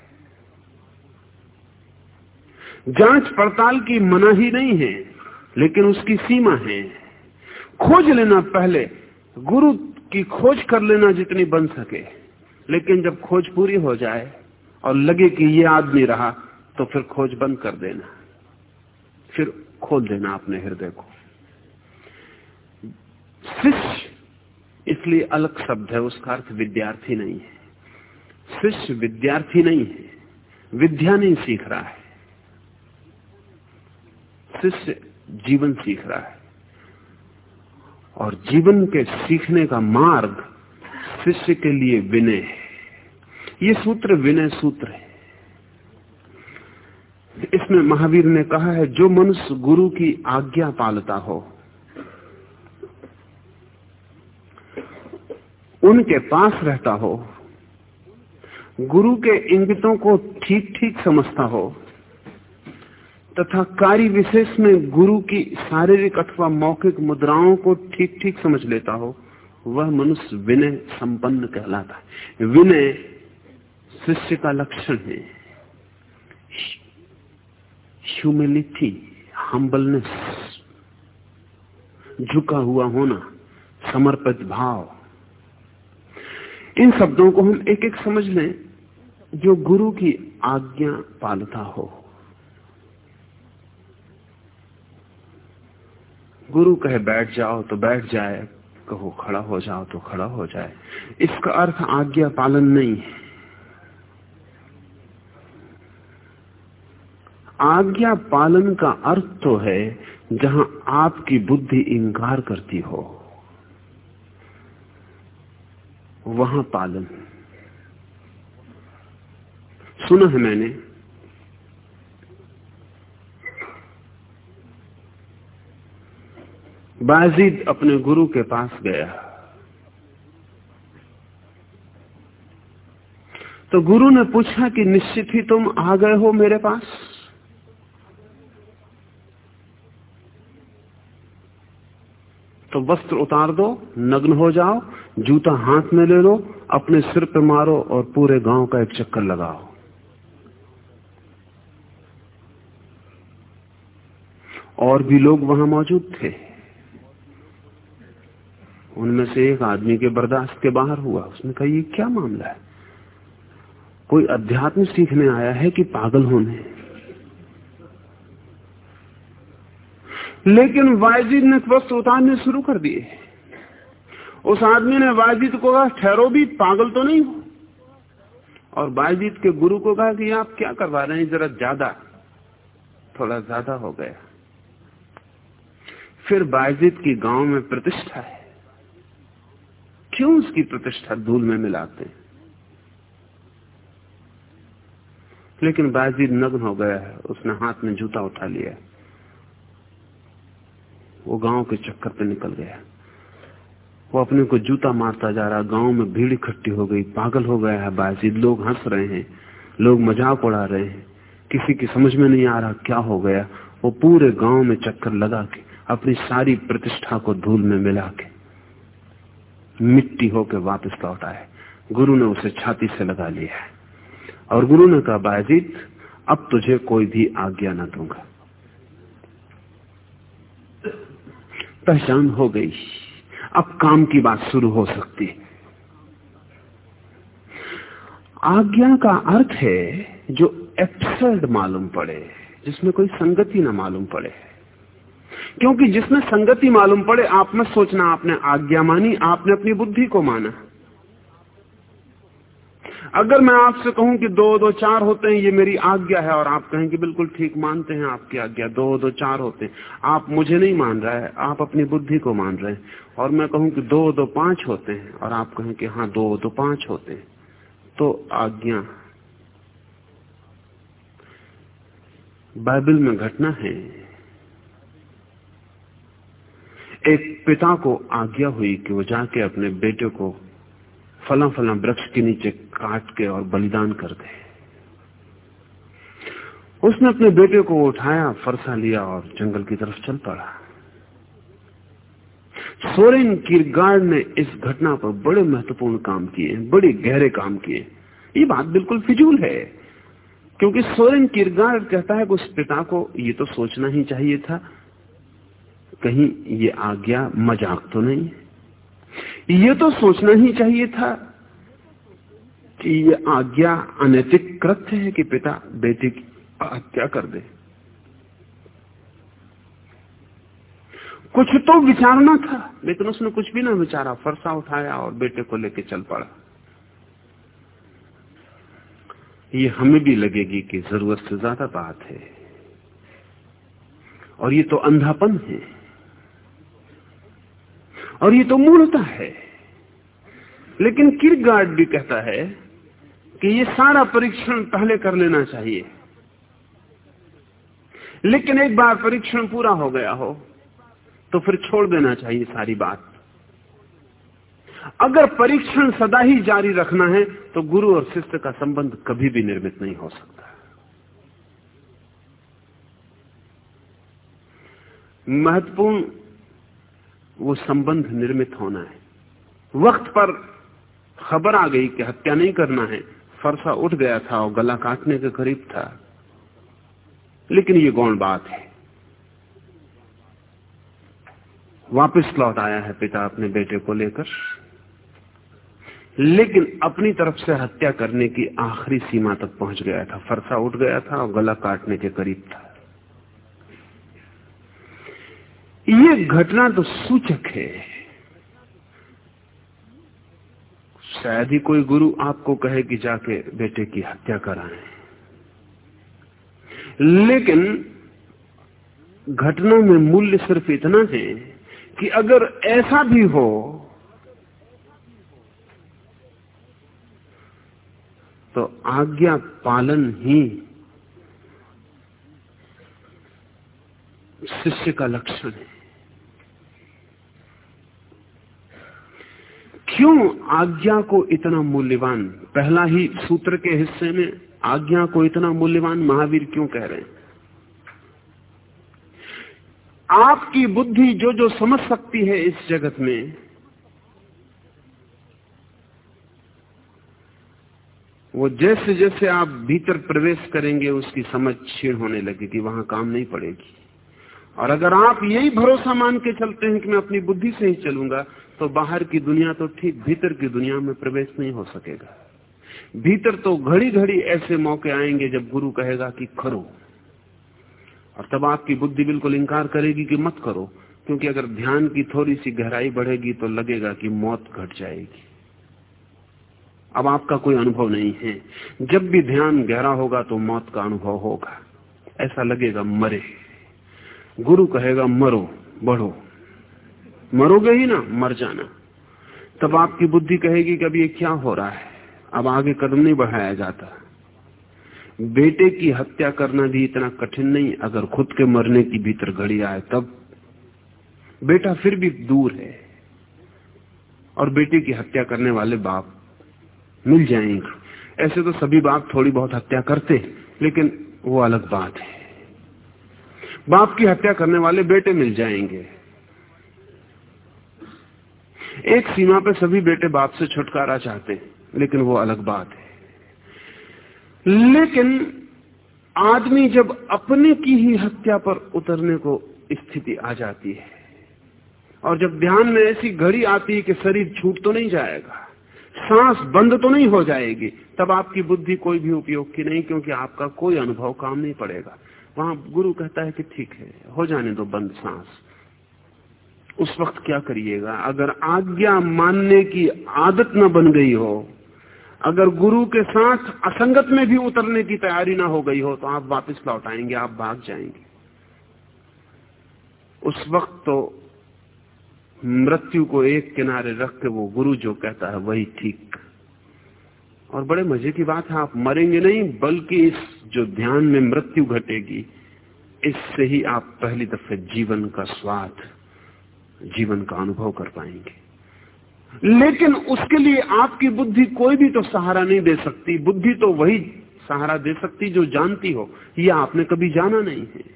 जाँच पड़ताल की मना ही नहीं है, लेकिन उसकी सीमा है। खोज लेना पहले, गुरु की खोज कर लेना जितनी बन सके, लेकिन जब खोज पूरी हो जाए और लगे कि ये आदमी रहा तो फिर खोज बंद कर देना। फिर खोल देना अपने हृदय को। शिष्य इसलिए अलग शब्द है, उसका अर्थ विद्यार्थी नहीं है। शिष्य विद्यार्थी नहीं है, विद्या नहीं सीख रहा है। शिष्य जीवन सीख रहा है। और जीवन के सीखने का मार्ग शिष्य के लिए विनय है। ये सूत्र विनय सूत्र है। इसमें महावीर ने कहा है, जो मनुष्य गुरु की आज्ञा पालता हो उनके पास रहता हो। गुरु के इंगितों को ठीक ठीक समझता हो। तथा कार्य विशेष में गुरु की शारीरिक अथवा मौखिक मुद्राओं को ठीक ठीक समझ लेता हो, वह मनुष्य विनय संपन्न कहलाता है। विनय शिष्य का लक्षण है। ह्यूमिलिटी हम्बलनेस झुका हुआ होना, समर्पित भाव इन शब्दों को हम एक एक समझ लें, जो गुरु की आज्ञा पालता हो। गुरु कहे, बैठ जाओ तो बैठ जाए, कहो, खड़ा हो जाओ तो खड़ा हो जाए। इसका अर्थ आज्ञा पालन नहीं है। आज्ञा पालन का अर्थ तो है, जहाँ आपकी बुद्धि इंकार करती हो। वहाँ पालन सुना है मैंने। बाजीद अपने गुरु के पास गया। तो गुरु ने पूछा कि निश्चित ही तुम आ गए हो मेरे पास? तो वस्त्र उतार दो, नग्न हो जाओ जूता हाथ में ले लो, अपने सिर पे मारो और पूरे गाँव का एक चक्कर लगाओ। और भी लोग वहाँ मौजूद थे। उनमें से एक आदमी के बर्दाश्त के बाहर हुआ। उसने कहा, ये क्या मामला है? कोई अध्यात्म सीखने आया है कि पागल होने? लेकिन वायजीद ने वस्त्र उतारने शुरू कर दिए। उस आदमी ने वायजीद को कहा, ठहरो भी, पागल तो नहीं हो? और वायजीद के गुरु को कहा कि, आप क्या करवा रहे हैं? जरा ज़्यादा, थोड़ा ज़्यादा हो गया। फिर बायजीद की गाँव में प्रतिष्ठा है। क्यों उसकी प्रतिष्ठा धूल में मिलाते हैं? लेकिन बाजीद नग्न हो गया है। उसने हाथ में जूता उठा लिया। वो गाँव के चक्कर पे निकल गया। वो अपने को जूता मारता जा रहा, गाँव में भीड़ इकट्ठी हो गई, पागल हो गया है बाजीद, लोग हंस रहे हैं, लोग मज़ाक उड़ा रहे हैं। किसी की समझ में नहीं आ रहा क्या हो गया। वो पूरे गाँव में चक्कर लगा के, अपनी सारी प्रतिष्ठा को धूल में मिला के, मिट्टी होकर वापस लौटा है गुरु ने उसे छाती से लगा लिया है। और गुरु ने कहा बाजीत अब तुझे कोई भी आज्ञा न दूँगा। पहचान हो गई। अब काम की बात शुरू हो सकती है। आज्ञा का अर्थ है जो एब्सर्ड मालूम पड़े, जिसमें कोई संगति ना मालूम पड़े। क्योंकि जिसमें संगति मालूम पड़े, आप में सोचना आपने आज्ञा मानी, आपने अपनी बुद्धि को माना। अगर मैं आपसे कहूँ कि दो दो, चार होते हैं, ये मेरी आज्ञा है, और आप कहें कि बिल्कुल ठीक मानते हैं आपकी आज्ञा, दो दो, चार होते हैं। आप मुझे नहीं मान रहा है, आप अपनी बुद्धि को मान रहे हैं। और मैं कहूँ कि दो दो, पाँच होते हैं, और आप कहें कि हाँ दो दो, पाँच होते हैं। तो आज्ञा बाइबल में घटना है। एक पिता को आज्ञा हुई कि वो जाके अपने बेटे को फला फला वृक्ष के नीचे काट के और बलिदान कर दे। उसने अपने बेटे को उठाया, फरसा लिया और जंगल की तरफ़ चल पड़ा। सोरेन किरगार्ड ने इस घटना पर बड़े महत्वपूर्ण काम किए, बड़े गहरे काम किए। ये बात बिल्कुल फिजूल है, क्योंकि सोरेन किरगार्ड कहता है कि उस पिता को ये तो सोचना ही चाहिए था, कहीं ये आज्ञा मज़ाक तो नहीं ये तो सोचना ही चाहिए था कि ये आज्ञा अनैतिक कृत्य है कि पिता बेटे की हत्या कर दे। कुछ तो विचारना था, लेकिन उसने कुछ भी ना विचारा, फरसा उठाया और बेटे को लेके चल पड़ा। ये हमें भी लगेगी कि ज़रूरत से ज़्यादा बात है। और ये तो अंधापन है। और ये तो मूलता है। लेकिन किरगार्ड भी कहता है कि ये सारा परीक्षण पहले कर लेना चाहिए। लेकिन एक बार परीक्षण पूरा हो गया हो तो फिर छोड़ देना चाहिए सारी बात। अगर परीक्षण सदा ही जारी रखना है तो गुरु और शिष्य का संबंध कभी भी निर्मित नहीं हो सकता। महत्वपूर्ण वो संबंध निर्मित होना है। वक्त पर खबर आ गई कि हत्या नहीं करना है। फरसा उठ गया था और गला काटने के करीब था। लेकिन ये गौण बात है। वापस लौट आया है पिता अपने बेटे को लेकर। लेकिन अपनी तरफ़ से हत्या करने की आखिरी सीमा तक पहुँच गया था। फरसा उठ गया था और गला काटने के करीब था। ये घटना तो सूचक है। शायद ही कोई गुरु आपको कहे कि जाके बेटे की हत्या कराएँ। लेकिन घटना में मूल्य सिर्फ़ इतना है कि अगर ऐसा भी हो तो आज्ञा पालन ही शिष्य का लक्षण है। क्यों आज्ञा को इतना मूल्यवान? पहला ही सूत्र के हिस्से में आज्ञा को इतना मूल्यवान महावीर क्यों कह रहे हैं? आपकी बुद्धि जो जो समझ सकती है इस जगत में, वो जैसे जैसे आप भीतर प्रवेश करेंगे, उसकी समझ छीण होने लगेगी, वहाँ काम नहीं पड़ेगी। और अगर आप यही भरोसा मान के चलते हैं कि मैं अपनी बुद्धि से ही चलूँगा तो बाहर की दुनिया तो ठीक, भीतर की दुनिया में प्रवेश नहीं हो सकेगा। भीतर तो घड़ी घड़ी ऐसे मौके आएँगे जब गुरु कहेगा कि करो। और तब आपकी बुद्धि बिल्कुल इंकार करेगी कि मत करो, क्योंकि अगर ध्यान की थोड़ी सी गहराई बढ़ेगी तो लगेगा कि मौत घट जाएगी। अब आपका कोई अनुभव नहीं है। जब भी ध्यान गहरा होगा तो मौत का अनुभव होगा। ऐसा लगेगा, मरे। गुरु कहेगा, मरो, बढ़ो। मरोगे ही ना, मर जाना। तब आपकी बुद्धि कहेगी कि अब ये क्या हो रहा है? अब आगे कदम नहीं बढ़ाया जाता। बेटे की हत्या करना भी इतना कठिन नहीं, अगर खुद के मरने की भीतर घड़ी आए तब। बेटा फिर भी दूर है। और बेटे की हत्या करने वाले बाप मिल जाएँगे। ऐसे तो सभी बाप थोड़ी बहुत हत्या करते लेकिन वो अलग बात है। बाप की हत्या करने वाले बेटे मिल जाएँगे। एक सीमा पे सभी बेटे बाप से छुटकारा चाहते हैं, लेकिन वो अलग बात है। लेकिन आदमी जब अपने की ही हत्या पर उतरने को स्थिति आ जाती है, और जब ध्यान में ऐसी घड़ी आती है कि शरीर छूट तो नहीं जाएगा, सांस बंद तो नहीं हो जाएगी, तब आपकी बुद्धि कोई भी उपयोग की नहीं, क्योंकि आपका कोई अनुभव काम नहीं पड़ेगा। वहाँ गुरु कहता है कि ठीक है, हो जाने दो बंद सांस। उस वक्त क्या करिएगा? अगर आज्ञा मानने की आदत न बन गई हो, अगर गुरु के साथ असंगत में भी उतरने की तैयारी ना हो गई हो तो आप वापस लौट आएँगे, आप भाग जाएँगे। उस वक्त तो मृत्यु को एक किनारे रख के वो गुरु जो कहता है, वही ठीक। और बड़े मज़े की बात है, आप मरेंगे नहीं, बल्कि इस जो ध्यान में मृत्यु घटेगी, इससे ही आप पहली दफे जीवन का स्वाद, जीवन का अनुभव कर पाएँगे। लेकिन उसके लिए आपकी बुद्धि कोई भी तो सहारा नहीं दे सकती। बुद्धि तो वही सहारा दे सकती जो जानती हो। यह आपने कभी जाना नहीं है।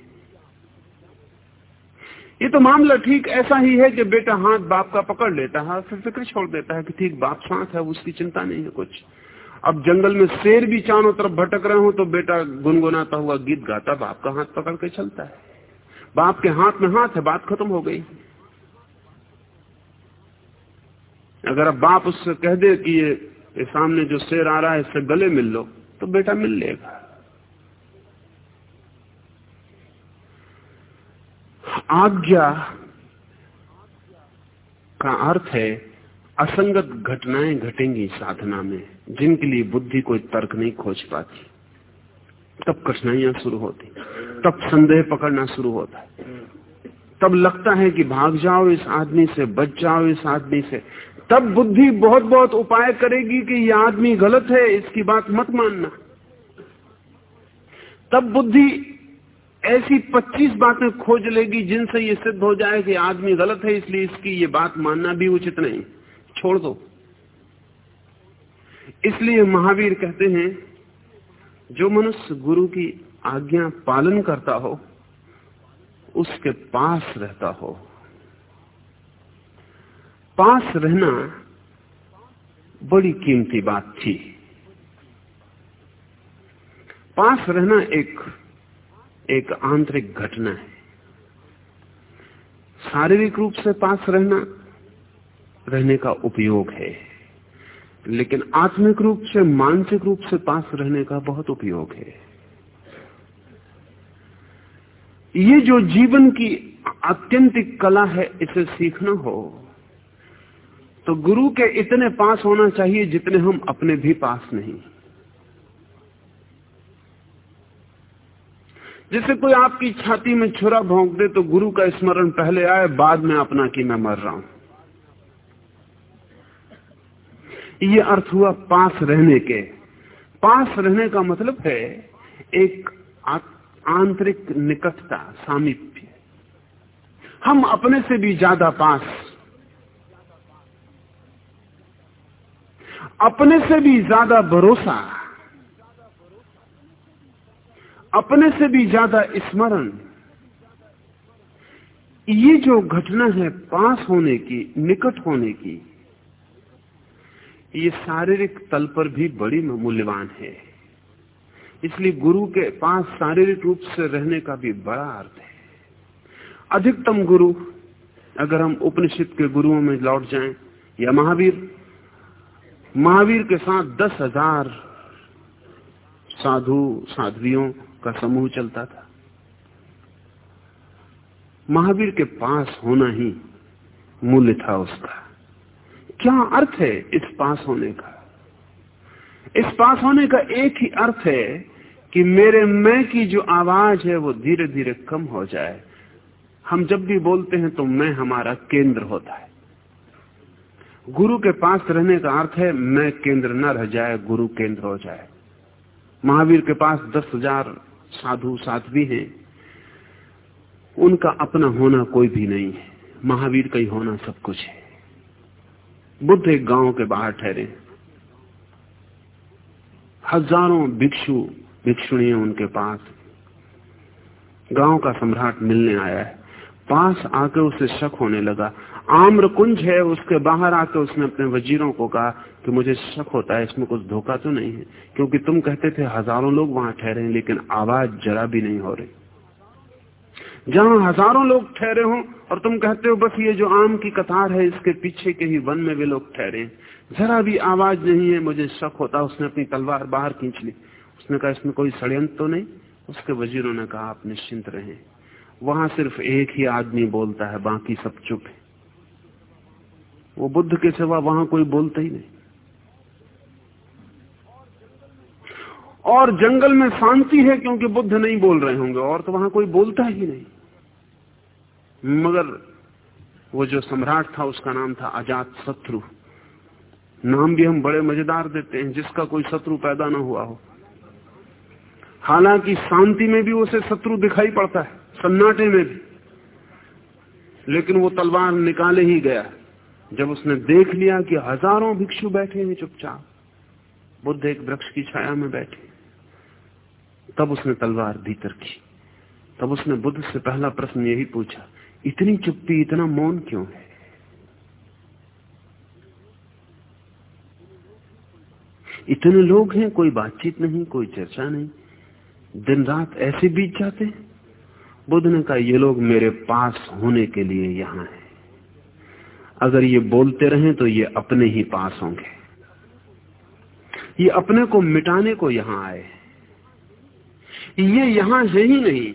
ये तो मामला ठीक ऐसा ही है कि बेटा हाथ बाप का पकड़ लेता है फिर फ़िक्र छोड़ देता है कि ठीक बाप साथ है, उसकी चिंता नहीं है कुछ। अब जंगल में शेर भी चारों तरफ़ भटक रहे हो तो बेटा गुनगुनाता हुआ गीत गाता बाप का हाथ पकड़ के चलता है। बाप के हाथ में हाथ है बात खत्म हो गई। अगर अब बाप उससे कह दे कि ये, ये सामने जो शेर आ रहा है इससे गले मिल लो तो बेटा मिल लेगा। आज्ञा का अर्थ है असंगत घटनाएँ घटेंगी साधना में, जिनके लिए बुद्धि कोई तर्क नहीं खोज पाती। तब कठिनाइयाँ शुरू होती, तब संदेह पकड़ना शुरू होता। है तब लगता है कि भाग जाओ इस आदमी से, बच जाओ इस आदमी से। तब बुद्धि बहुत बहुत उपाय करेगी कि यह आदमी गलत है, इसकी बात मत मानना। तब बुद्धि ऐसी 25 बातें खोज लेगी जिनसे यह सिद्ध हो जाए कि आदमी गलत है, इसलिए इसकी ये बात मानना भी उचित नहीं। छोड़ दो। इसलिए महावीर कहते हैं, जो मनुष्य गुरु की आज्ञा पालन करता हो, उसके पास रहता हो। पास रहना बड़ी कीमती बात थी। पास रहना एक एक आंतरिक घटना है। शारीरिक रूप से पास रहना रहने का उपयोग है। लेकिन आत्मिक रूप से, मानसिक रूप से पास रहने का बहुत उपयोग है। ये जो जीवन की अत्यंतिक कला है, इसे सीखना हो तो गुरु के इतने पास होना चाहिए जितने हम अपने भी पास नहीं। जैसे कोई आपकी छाती में छुरा भोंक दे तो गुरु का स्मरण पहले आए, बाद में अपना कि मैं मर रहा हूँ। ये अर्थ हुआ पास रहने के। पास रहने का मतलब है एक आंतरिक निकटता, सामीप्य। हम अपने से भी ज़्यादा पास। अपने से भी ज़्यादा भरोसा। अपने से भी ज़्यादा स्मरण। ये जो घटना है पास होने की, निकट होने की ये शारीरिक तल पर भी बड़ी मूल्यवान है। इसलिए गुरु के पास शारीरिक रूप से रहने का भी बड़ा अर्थ है। अधिकतम गुरु, अगर हम उपनिषद के गुरुओं में लौट जाएँ, या महावीर महावीर के साथ दस हज़ार साधु, साध्वियों का समूह चलता था। महावीर के पास होना ही मूल्य था उसका। क्या अर्थ है इस पास होने का? इस पास होने का एक ही अर्थ है कि मेरे मैं की जो आवाज़ है वो धीरे धीरे कम हो जाए। हम जब भी बोलते हैं तो मैं हमारा केंद्र होता है। गुरु के पास रहने का अर्थ है मैं केंद्र न रह जाए, गुरु केंद्र हो जाए। महावीर के पास दस हज़ार साधु साध्वी हैं। उनका अपना होना कोई भी नहीं है। महावीर का ही होना सब कुछ है। बुद्ध एक गाँव के बाहर ठहरे। हज़ारों भिक्षु, भिक्षुणी उनके पास। गाँव का सम्राट मिलने आया है। पास आके उसे शक होने लगा। आम्र कुंज है, उसके बाहर आके उसने अपने वजीरों को कहा कि मुझे शक होता है, इसमें कुछ धोखा तो नहीं है। क्योंकि तुम कहते थे हज़ारों लोग वहाँ ठहरे हैं, लेकिन आवाज़ जरा भी नहीं हो रही। जहाँ हज़ारों लोग ठहरे हो, और तुम कहते हो, बस ये जो आम की कतार है, इसके पीछे के ही वन में वे लोग ठहरे जरा भी आवाज़ नहीं है, मुझे शक होता, उसने अपनी तलवार बाहर खींच ली। उसने कहा, इसमें कोई षड्यंत्र तो नहीं? उसके वजीरों ने कहा, आप निश्चिंत रहे। वहाँ सिर्फ़ एक ही आदमी बोलता है, बाकी सब चुप है। वो बुद्ध के सिवा वहाँ कोई बोलता ही नहीं। और जंगल में शांति है, क्योंकि बुद्ध नहीं बोल रहे होंगे, और तो वहाँ कोई बोलता ही नहीं। मगर वो जो सम्राट था, उसका नाम था अजात शत्रु। नाम भी हम बड़े मज़ेदार देते हैं, जिसका कोई शत्रु पैदा ना हुआ हो। हालाँकि शांति में भी उसे शत्रु दिखाई पड़ता है, सन्नाटे में भी। लेकिन वो तलवार निकाले ही गया। जब उसने देख लिया कि हज़ारों भिक्षु बैठे हैं चुपचाप, बुद्ध एक वृक्ष की छाया में बैठे। तब उसने तलवार भीतर की। तब उसने बुद्ध से पहला प्रश्न यही पूछा इतनी चुप्पी, इतना मौन क्यों है? इतने लोग हैं, कोई बातचीत नहीं, कोई चर्चा नहीं। दिन रात ऐसे बीत जाते हैं। बुद्ध ने कहा, ये लोग मेरे पास होने के लिए यहाँ हैं। अगर ये बोलते रहें तो ये अपने ही पास होंगे। ये अपने को मिटाने को यहाँ आए ये यहाँ है ही नहीं।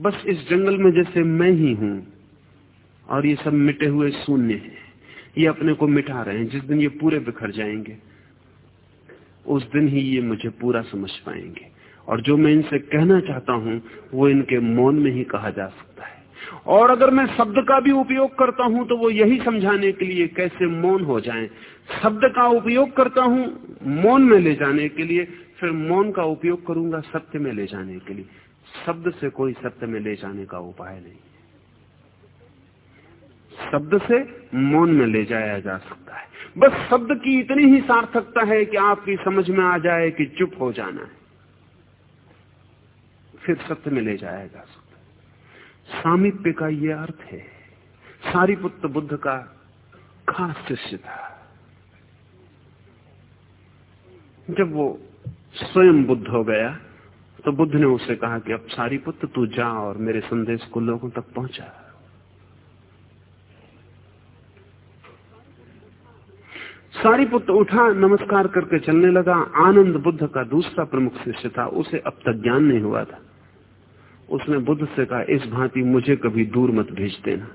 बस इस जंगल में जैसे मैं ही हूँ। और ये सब मिटे हुए शून्य है। ये अपने को मिटा रहे हैं। जिस दिन ये पूरे बिखर जाएँगे, उस दिन ही ये मुझे पूरा समझ पाएँगे। और जो मैं इनसे कहना चाहता हूँ, वो इनके मौन में ही कहा जा सकता है। और अगर मैं शब्द का भी उपयोग करता हूँ तो वो यही समझाने के लिए कैसे मौन हो जाएँ। शब्द का उपयोग करता हूँ, मौन में ले जाने के लिए, फिर मौन का उपयोग करूँगा सत्य में ले जाने के लिए। शब्द से कोई सत्य में ले जाने का उपाय नहीं। शब्द से मौन में ले जाया जा सकता है। बस शब्द की इतनी ही सार्थकता है कि आपकी समझ में आ जाए कि चुप हो जाना है। फिर सत्य में ले जाया जा सकता है। सामिप्य का यह अर्थ है सारी पुत्र बुद्ध का खास शिष्य था। जब वो स्वयं बुद्ध हो गया तो बुद्ध ने उसे कहा कि अब सारी पुत्र तू जा और मेरे संदेश को लोगों तक पहुँचा। सारी पुत्र उठा, नमस्कार करके चलने लगा। आनंद बुद्ध का दूसरा प्रमुख शिष्य था, उसे अब तक ज्ञान नहीं हुआ था। उसने बुद्ध से कहा, इस भांति मुझे कभी दूर मत भेज देना।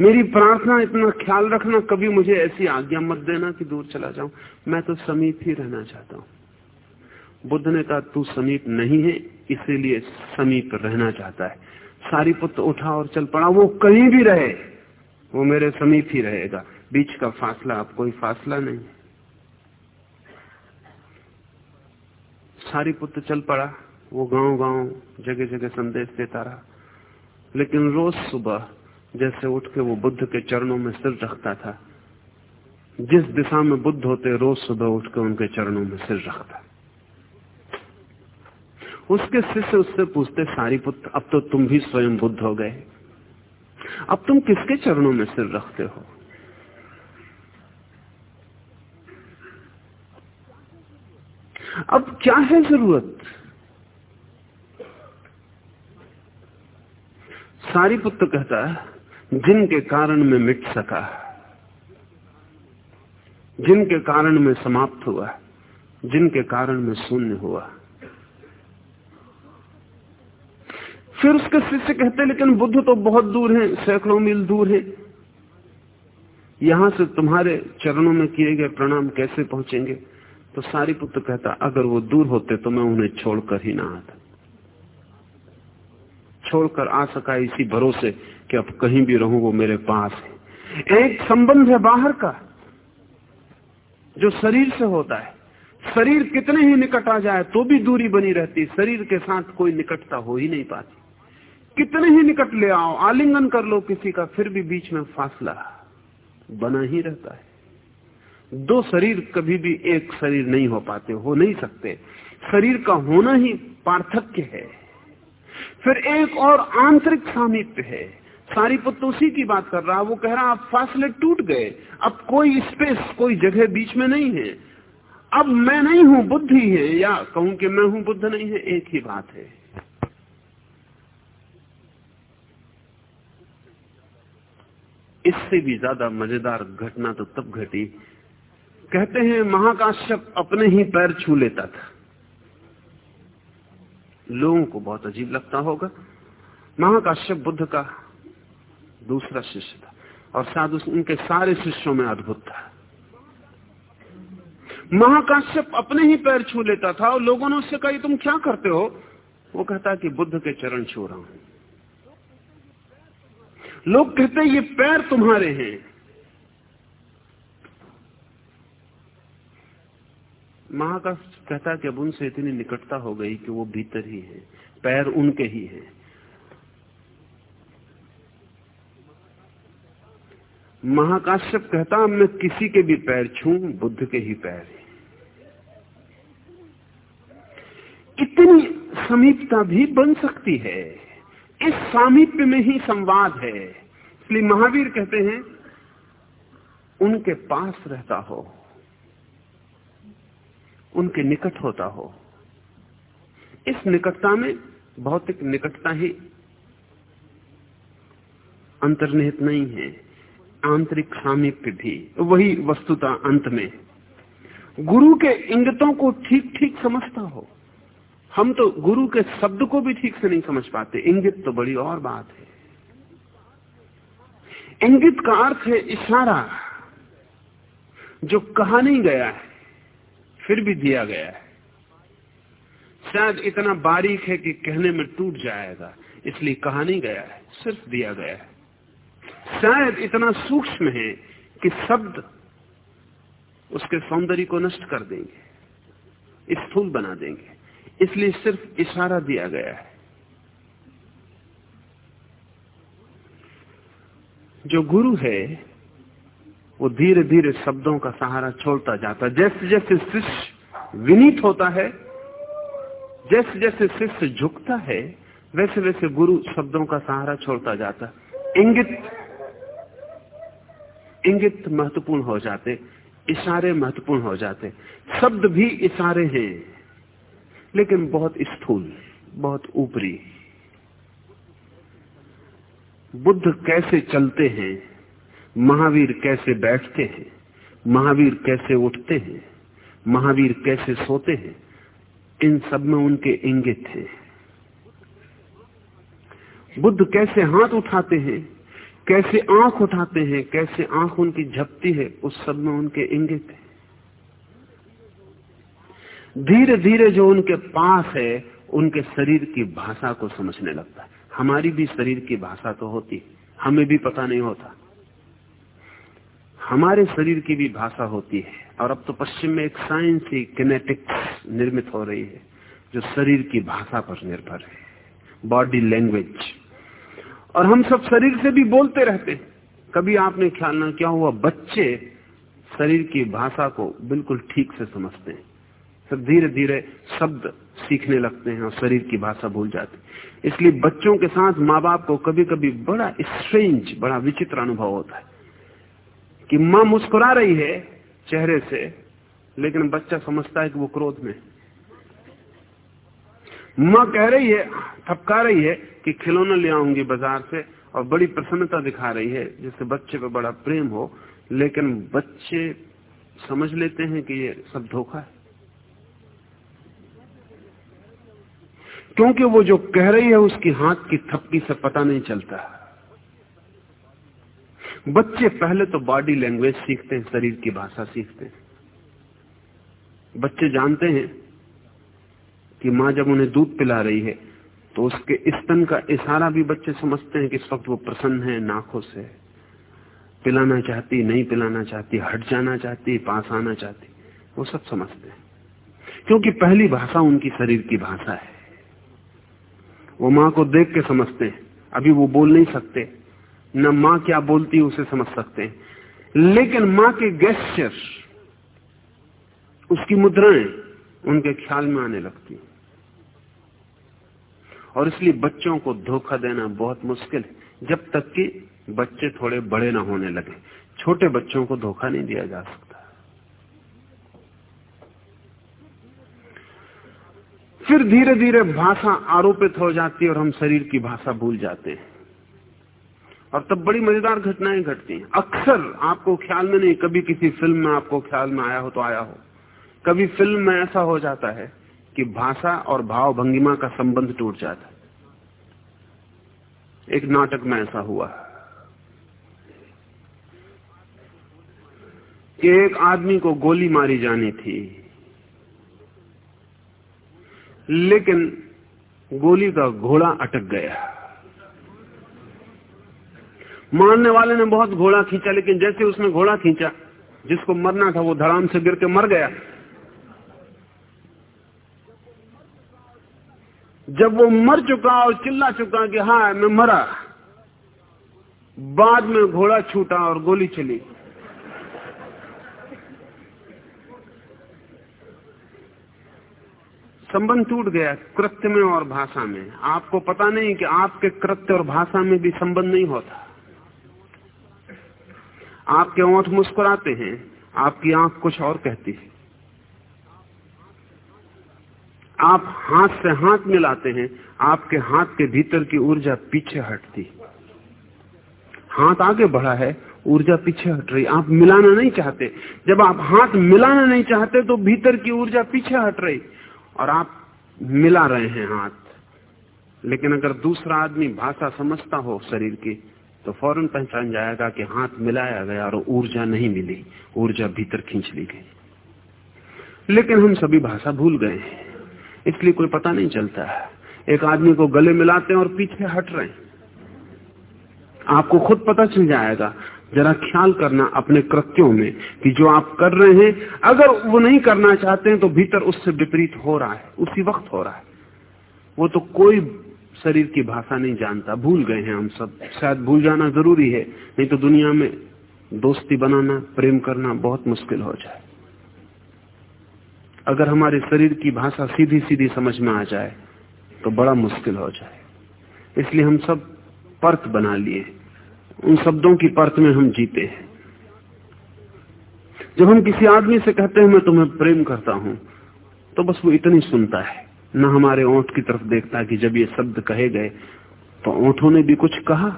मेरी प्रार्थना, इतना ख्याल रखना, कभी मुझे ऐसी आज्ञा मत देना कि दूर चला जाऊँ। मैं तो समीप ही रहना चाहता हूँ। बुद्ध ने कहा, तू समीप नहीं है, इसीलिए समीप रहना चाहता है। सारी पुत्र उठा और चल पड़ा, वो कहीं भी रहे। वो मेरे समीप ही रहेगा। बीच का फासला, अब कोई फासला नहीं। सारी पुत्र चल पड़ा। वो गाँव गाँव जगह जगह संदेश देता रहा। लेकिन रोज सुबह, जैसे उठ के वो बुद्ध के चरणों में सिर रखता था, जिस दिशा में बुद्ध होते, रोज सुबह उठ के उनके चरणों में सिर रखता। उसके शिष्य उससे पूछते, सारी पुत्र, अब तो तुम भी स्वयं बुद्ध हो गए। अब तुम किसके चरणों में सिर रखते हो? अब क्या है ज़रूरत? सारी पुत्र कहता है, जिनके कारण में मिट सका, जिनके कारण में समाप्त हुआ, जिनके कारण में शून्य हुआ। फिर उसके शिष्य कहते लेकिन बुद्ध तो बहुत दूर है, सैकड़ों मील दूर है। यहाँ से तुम्हारे चरणों में किए गए प्रणाम कैसे पहुँचेंगे? तो सारी पुत्र कहता, अगर वो दूर होते तो मैं उन्हें छोड़कर ही ना आता। छोड़कर आ सका इसी भरोसे कि अब कहीं भी रहूँ वो मेरे पास है। एक संबंध है बाहर का, जो शरीर से होता है। शरीर कितने ही निकट आ जाए तो भी दूरी बनी रहती, शरीर के साथ कोई निकटता हो ही नहीं पाती। कितने ही निकट ले आओ, आलिंगन कर लो किसी का, फिर भी बीच में फासला बना ही रहता है। दो शरीर कभी भी एक शरीर नहीं हो पाते, हो नहीं सकते। शरीर का होना ही पार्थक्य है। फिर एक और आंतरिक सामीप्य है। सारी पुत्र उसी की बात कर रहा, वो कह रहा अब फासले टूट गए, अब कोई स्पेस कोई जगह बीच में नहीं है। अब मैं नहीं हूँ बुद्ध है, या कहूँ कि मैं हूँ बुद्ध नहीं है, एक ही बात है। इससे भी ज़्यादा मज़ेदार घटना तो तब घटी। कहते हैं, महाकाश्यप अपने ही पैर छू लेता था। लोगों को बहुत अजीब लगता होगा। महाकाश्यप बुद्ध का दूसरा शिष्य था और साधु उनके सारे शिष्यों में अद्भुत था। महाकाश्यप अपने ही पैर छू लेता था और लोगों ने उससे कहा तुम क्या करते हो? वो कहता कि बुद्ध के चरण छू रहा हूँ। लोग कहते हैं, ये पैर तुम्हारे हैं। महाकाश कहता कि अब उनसे इतनी निकटता हो गई कि वो भीतर ही है, पैर उनके ही है। महाकाश्यप कहता मैं किसी के भी पैर छू, बुद्ध के ही पैर हैं। इतनी समीपता भी बन सकती है। इस सामीप्य में ही संवाद है। इसलिए महावीर कहते हैं, उनके पास रहता हो, उनके निकट होता हो। इस निकटता में भौतिक निकटता ही अंतर्निहित नहीं है, आंतरिक सामीप्य भी, वही वस्तुता अंत में। गुरु के इंगितों को ठीक ठीक समझता हो। हम तो गुरु के शब्द को भी ठीक से नहीं समझ पाते। इंगित तो बड़ी और बात है। इंगित का अर्थ है इशारा, जो कहा नहीं गया है, फिर भी दिया गया है। शायद इतना बारीक है कि कहने में टूट जाएगा, इसलिए कहा नहीं गया है, सिर्फ़ दिया गया है। शायद इतना सूक्ष्म है कि शब्द उसके सौंदर्य को नष्ट कर देंगे, स्थूल बना देंगे। इसलिए सिर्फ़ इशारा दिया गया है। जो गुरु है, वो धीरे धीरे शब्दों का सहारा छोड़ता जाता है। जैसे जैसे शिष्य विनीत होता है जैसे जैसे शिष्य झुकता है वैसे वैसे गुरु शब्दों का सहारा छोड़ता जाता इंगित इंगित महत्वपूर्ण हो जाते, इशारे महत्वपूर्ण हो जाते। शब्द भी इशारे हैं। लेकिन बहुत स्थूल, बहुत ऊपरी। बुद्ध कैसे चलते हैं? महावीर कैसे बैठते हैं? महावीर कैसे उठते हैं? महावीर कैसे सोते हैं? इन सब में उनके इंगित हैं। बुद्ध कैसे हाथ उठाते हैं? कैसे आँख उठाते हैं? कैसे आँख उनकी झपती है? उस सब में उनके इंगित है। धीरे धीरे जो उनके पास है, उनके शरीर की भाषा को समझने लगता है। हमारी भी शरीर की भाषा तो होती हमें भी पता नहीं होता। हमारे शरीर की भी भाषा होती है, और अब तो पश्चिम में एक साइंस ही किनेटिक्स निर्मित हो रही है, जो शरीर की भाषा पर निर्भर है बॉडी लैंग्वेज और हम सब शरीर से भी बोलते रहते कभी आपने ख्याल ना क्या हुआ बच्चे शरीर की भाषा को बिल्कुल ठीक से समझते हैं। फिर धीरे धीरे शब्द सीखने लगते हैं और शरीर की भाषा भूल जाते इसलिए बच्चों के साथ माँ बाप को कभी कभी बड़ा स्ट्रेंज बड़ा विचित्र अनुभव होता है कि माँ मुस्कुरा रही है चेहरे से, लेकिन बच्चा समझता है कि वो क्रोध में माँ कह रही है, थपका रही है कि खिलौना ले आऊँगी बाज़ार से और बड़ी प्रसन्नता दिखा रही है, जिससे बच्चे पे बड़ा प्रेम हो, लेकिन बच्चे समझ लेते हैं कि ये सब धोखा है। क्योंकि वो जो कह रही है उसकी हाथ की थपकी से पता नहीं चलता। बच्चे पहले तो बॉडी लैंग्वेज सीखते हैं, शरीर की भाषा सीखते हैं। बच्चे जानते हैं कि माँ जब उन्हें दूध पिला रही है तो उसके स्तन का इशारा भी बच्चे समझते हैं कि इस वक्त वो प्रसन्न है, नाखों से। पिलाना चाहती, नहीं पिलाना चाहती, हट जाना चाहती, पास आना चाहती, वो सब समझते हैं। क्योंकि पहली भाषा उनकी शरीर की भाषा है। वो माँ को देख के समझते हैं। अभी वो बोल नहीं सकते। न माँ क्या बोलती उसे समझ सकते हैं। लेकिन माँ के गेस्चर उसकी मुद्राएँ उनके ख्याल में आने लगती और इसलिए बच्चों को धोखा देना बहुत मुश्किल है। जब तक कि बच्चे थोड़े बड़े ना होने लगे। छोटे बच्चों को धोखा नहीं दिया जा सकता। फिर धीरे धीरे भाषा आरोपित हो जाती है और हम शरीर की भाषा भूल जाते हैं। और तब बड़ी मज़ेदार घटनाएँ घटती हैं। अक्सर आपको ख्याल में नहीं, कभी किसी फ़िल्म में आपको ख्याल में आया हो तो आया हो। कभी फ़िल्म में ऐसा हो जाता है कि भाषा और भाव भंगिमा का संबंध टूट जाता है। एक नाटक में ऐसा हुआ। कि एक आदमी को गोली मारी जानी थी। लेकिन गोली का घोड़ा अटक गया। मारने वाले ने बहुत घोड़ा खींचा, लेकिन जैसे उसने घोड़ा खींचा, जिसको मरना था, वो धड़ाम से गिर के मर गया। जब वो मर चुका और चिल्ला चुका कि हाँ मैं मरा, बाद में घोड़ा छूटा और गोली चली। संबंध टूट गया कृत्य में और भाषा में। आपको पता नहीं कि आपके कृत्य और भाषा में भी संबंध नहीं होता। आपके ओठ मुस्कुराते हैं, आपकी आँख कुछ और कहती है। आप हाथ से हाथ मिलाते हैं, आपके हाथ के भीतर की ऊर्जा पीछे हटती। हाथ आगे बढ़ा है, ऊर्जा पीछे हट रही। आप मिलाना नहीं चाहते। जब आप हाथ मिलाना नहीं चाहते तो भीतर की ऊर्जा पीछे हट रही। और आप मिला रहे हैं हाथ। लेकिन अगर दूसरा आदमी भाषा समझता हो शरीर की तो फ़ौरन पहचान जाएगा कि हाथ मिलाया गया और ऊर्जा नहीं मिली, ऊर्जा भीतर खींच ली गई। लेकिन हम सभी भाषा भूल गए हैं, इसलिए कोई पता नहीं चलता है। एक आदमी को गले मिलाते हैं और पीछे हट रहे हैं। आपको खुद पता चल जाएगा जरा ख्याल करना अपने कृत्यों में कि जो आप कर रहे हैं, अगर वो नहीं करना चाहते हैं तो भीतर उससे विपरीत हो रहा है, उसी वक्त हो रहा है। वो तो कोई शरीर की भाषा नहीं जानता, भूल गए हैं हम सब। शायद भूल जाना ज़रूरी है, नहीं तो दुनिया में दोस्ती बनाना, प्रेम करना बहुत मुश्किल हो जाए। अगर हमारे शरीर की भाषा सीधी सीधी समझ में आ जाए तो बड़ा मुश्किल हो जाए। इसलिए हम सब पर्त बना लिए उन शब्दों की परत में हम जीते हैं। जब हम किसी आदमी से कहते हैं, मैं तुम्हें प्रेम करता हूँ तो बस वो इतनी सुनता है। न हमारे ओंठ की तरफ़ देखता कि जब ये शब्द कहे गए तो ओंठों ने भी कुछ कहा।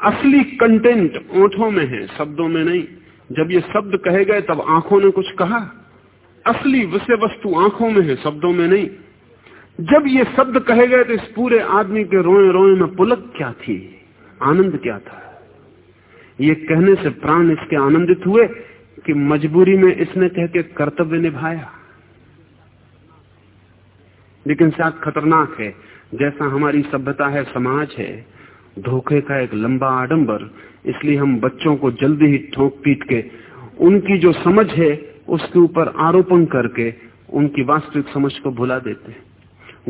असली कंटेंट ओंठों में है, शब्दों में नहीं। जब ये शब्द कहे गए, तब आँखों ने कुछ कहा। असली विषय वस्तु आँखों में है, शब्दों में नहीं। जब ये शब्द कहे गए तो इस पूरे आदमी के रोए रोए में पुलक क्या थी? आनंद क्या था? ये कहने से प्राण इसके आनंदित हुए कि मजबूरी में इसने कह के कर्तव्य निभाया। लेकिन शायद खतरनाक है, जैसा हमारी सभ्यता है, समाज है, धोखे का एक लंबा आडंबर, इसलिए हम बच्चों को जल्दी ही ठोक पीट के उनकी जो समझ है, उसके ऊपर आरोपण करके उनकी वास्तविक समझ को भुला देते हैं।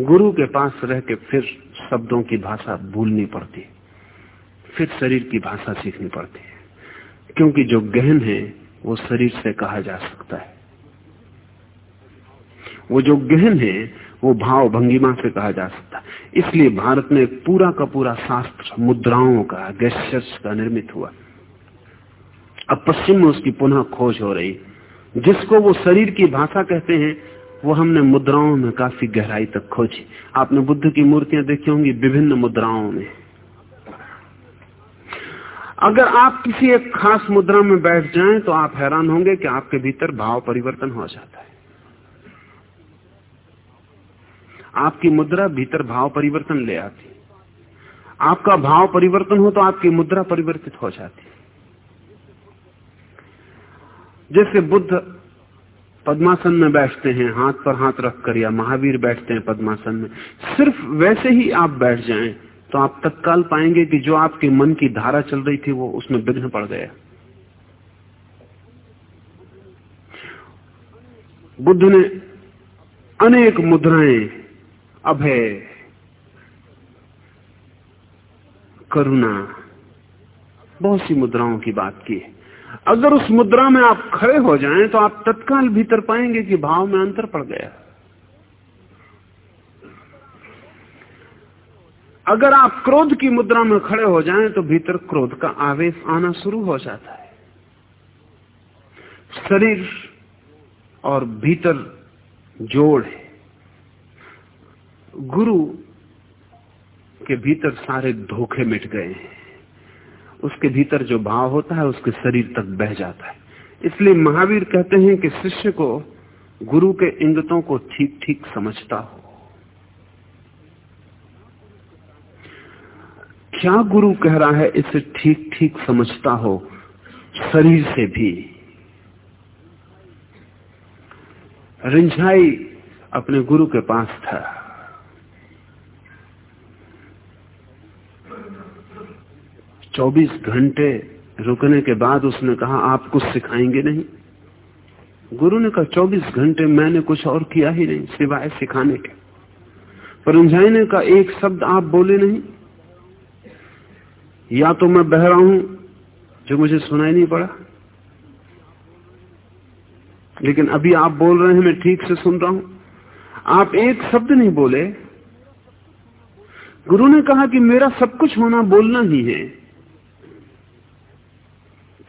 गुरु के पास रह के फिर शब्दों की भाषा भूलनी पड़ती। फिर शरीर की भाषा सीखनी पड़ती है। क्योंकि जो गहन है, वो शरीर से कहा जा सकता है। वो जो गहन है, वो भाव भंगिमा से कहा जा सकता है। इसलिए भारत में पूरा का पूरा शास्त्र मुद्राओं का गेस्टर्स का निर्मित हुआ। अब पश्चिम में उसकी पुनः खोज हो रही। जिसको वो शरीर की भाषा कहते हैं, वो हमने मुद्राओं में काफ़ी गहराई तक खोजी। आपने बुद्ध की मूर्तियाँ देखी होंगी, विभिन्न मुद्राओं में। अगर आप किसी एक खास मुद्रा में बैठ जाएँ तो आप हैरान होंगे कि आपके भीतर भाव परिवर्तन हो जाता है। आपकी मुद्रा भीतर भाव परिवर्तन ले आती आपका भाव परिवर्तन हो तो आपकी मुद्रा परिवर्तित हो जाती जैसे बुद्ध पद्मासन में बैठते हैं, हाथ पर हाथ रखकर या महावीर बैठते हैं पद्मासन में, सिर्फ़ वैसे ही आप बैठ जाएँ तो आप तत्काल पाएँगे कि जो आपके मन की धारा चल रही थी वो उसमें विघ्न पड़ गया। बुद्ध ने अनेक मुद्राएँ अभय, करुणा, बहुत सी मुद्राओं की बात की। है अगर उस मुद्रा में आप खड़े हो जाएँ तो आप तत्काल भीतर पाएँगे कि भाव में अंतर पड़ गया। अगर आप क्रोध की मुद्रा में खड़े हो जाएँ तो भीतर क्रोध का आवेश आना शुरू हो जाता है। शरीर और भीतर जोड़ है। गुरु के भीतर सारे धोखे मिट गए हैं। उसके भीतर जो भाव होता है, उसके शरीर तक बह जाता है। इसलिए महावीर कहते हैं कि शिष्य को गुरु के इंगतों को ठीक ठीक समझता हो। क्या गुरु कह रहा है, इसे ठीक ठीक समझता हो, शरीर से भी। रिंझाई अपने गुरु के पास था। चौबीस घंटे रुकने के बाद उसने कहा, आप कुछ सिखाएँगे नहीं? गुरु ने कहा, चौबीस घंटे मैंने कुछ और किया ही नहीं, सिवाय सिखाने के। पर रिंझाई ने कहा, एक शब्द आप बोले नहीं? या तो मैं बह रहा हूँ जो मुझे सुनाई नहीं पड़ा। लेकिन अभी आप बोल रहे हैं, मैं ठीक से सुन रहा हूँ। आप एक शब्द नहीं बोले। गुरु ने कहा कि मेरा सब कुछ होना बोलना ही है।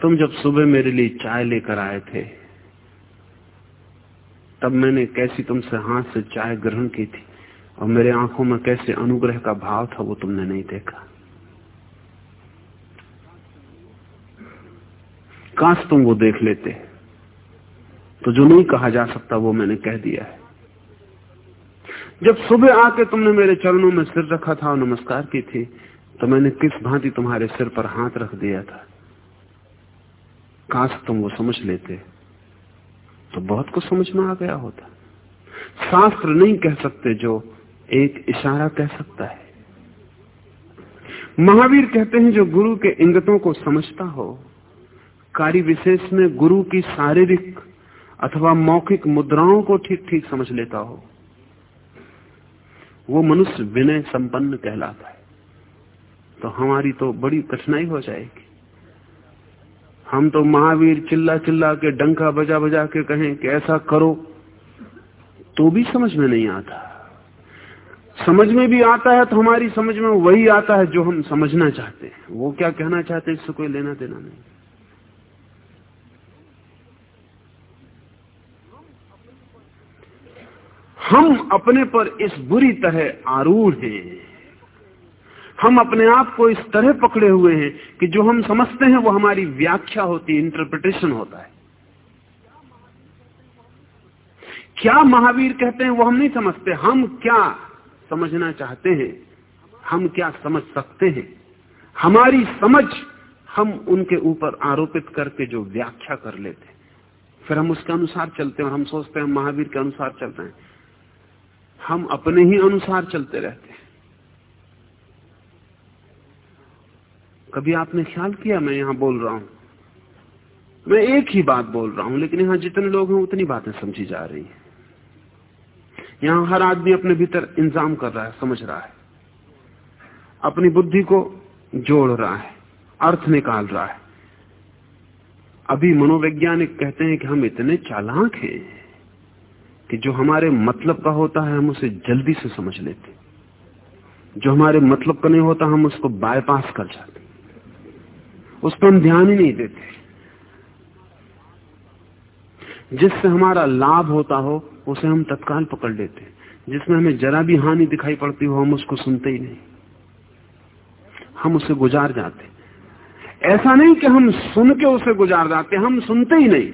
तुम जब सुबह मेरे लिए चाय लेकर आए थे, तब मैंने कैसी तुमसे हाथ से चाय ग्रहण की थी, और मेरे आँखों में कैसे अनुग्रह का भाव था, वो तुमने नहीं देखा। काश तुम वो देख लेते तो जो नहीं कहा जा सकता, वो मैंने कह दिया है। जब सुबह आके तुमने मेरे चरणों में सिर रखा था और नमस्कार की थी तो मैंने किस भांति तुम्हारे सिर पर हाथ रख दिया था? काश तुम वो समझ लेते तो बहुत कुछ समझ में आ गया होता। शास्त्र नहीं कह सकते जो एक इशारा कह सकता है। महावीर कहते हैं जो गुरु के इंगतों को समझता हो कार्य विशेष में गुरु की शारीरिक अथवा मौखिक मुद्राओं को ठीक ठीक समझ लेता हो। वो मनुष्य विनय संपन्न कहलाता है। तो हमारी तो बड़ी कठिनाई हो जाएगी। हम तो महावीर चिल्ला चिल्ला के, डंका बजा बजा के कहें कि ऐसा करो तो भी समझ में नहीं आता। समझ में भी आता है तो हमारी समझ में वही आता है जो हम समझना चाहते हैं। वो क्या कहना चाहते हैं, इससे कोई लेना देना नहीं। हम अपने पर इस बुरी तरह आरूढ़ हैं। हम अपने आप को इस तरह पकड़े हुए हैं कि जो हम समझते हैं वो हमारी व्याख्या होती है इंटरप्रिटेशन होता है। क्या महावीर कहते हैं वो हम नहीं समझते? हम क्या समझना चाहते हैं? हम क्या समझ सकते हैं? हमारी समझ हम उनके ऊपर आरोपित करके जो व्याख्या कर लेते हैं। फिर हम उसके अनुसार चलते हैं और हम सोचते हैं महावीर के अनुसार चलते हैं। हम अपने ही अनुसार चलते रहते हैं। कभी आपने ख्याल किया? मैं यहाँ बोल रहा हूँ। मैं एक ही बात बोल रहा हूँ, लेकिन यहाँ जितने लोग हैं, उतनी बातें समझी जा रही हैं। यहाँ हर आदमी अपने भीतर इंतज़ाम कर रहा है, समझ रहा है। अपनी बुद्धि को जोड़ रहा है, अर्थ निकाल रहा है। अभी मनोवैज्ञानिक कहते हैं कि हम इतने चालाक हैं। कि जो हमारे मतलब का होता है, हम उसे जल्दी से समझ लेते। जो हमारे मतलब का नहीं होता, हम उसको बायपास कर जाते। उस पर हम ध्यान ही नहीं देते। जिससे हमारा लाभ होता हो, उसे हम तत्काल पकड़ लेते। जिसमें हमें जरा भी हानि दिखाई पड़ती हो, हम उसको सुनते ही नहीं। हम उसे गुजार जाते। ऐसा नहीं कि हम सुन के उसे गुजार जाते, हम सुनते ही नहीं।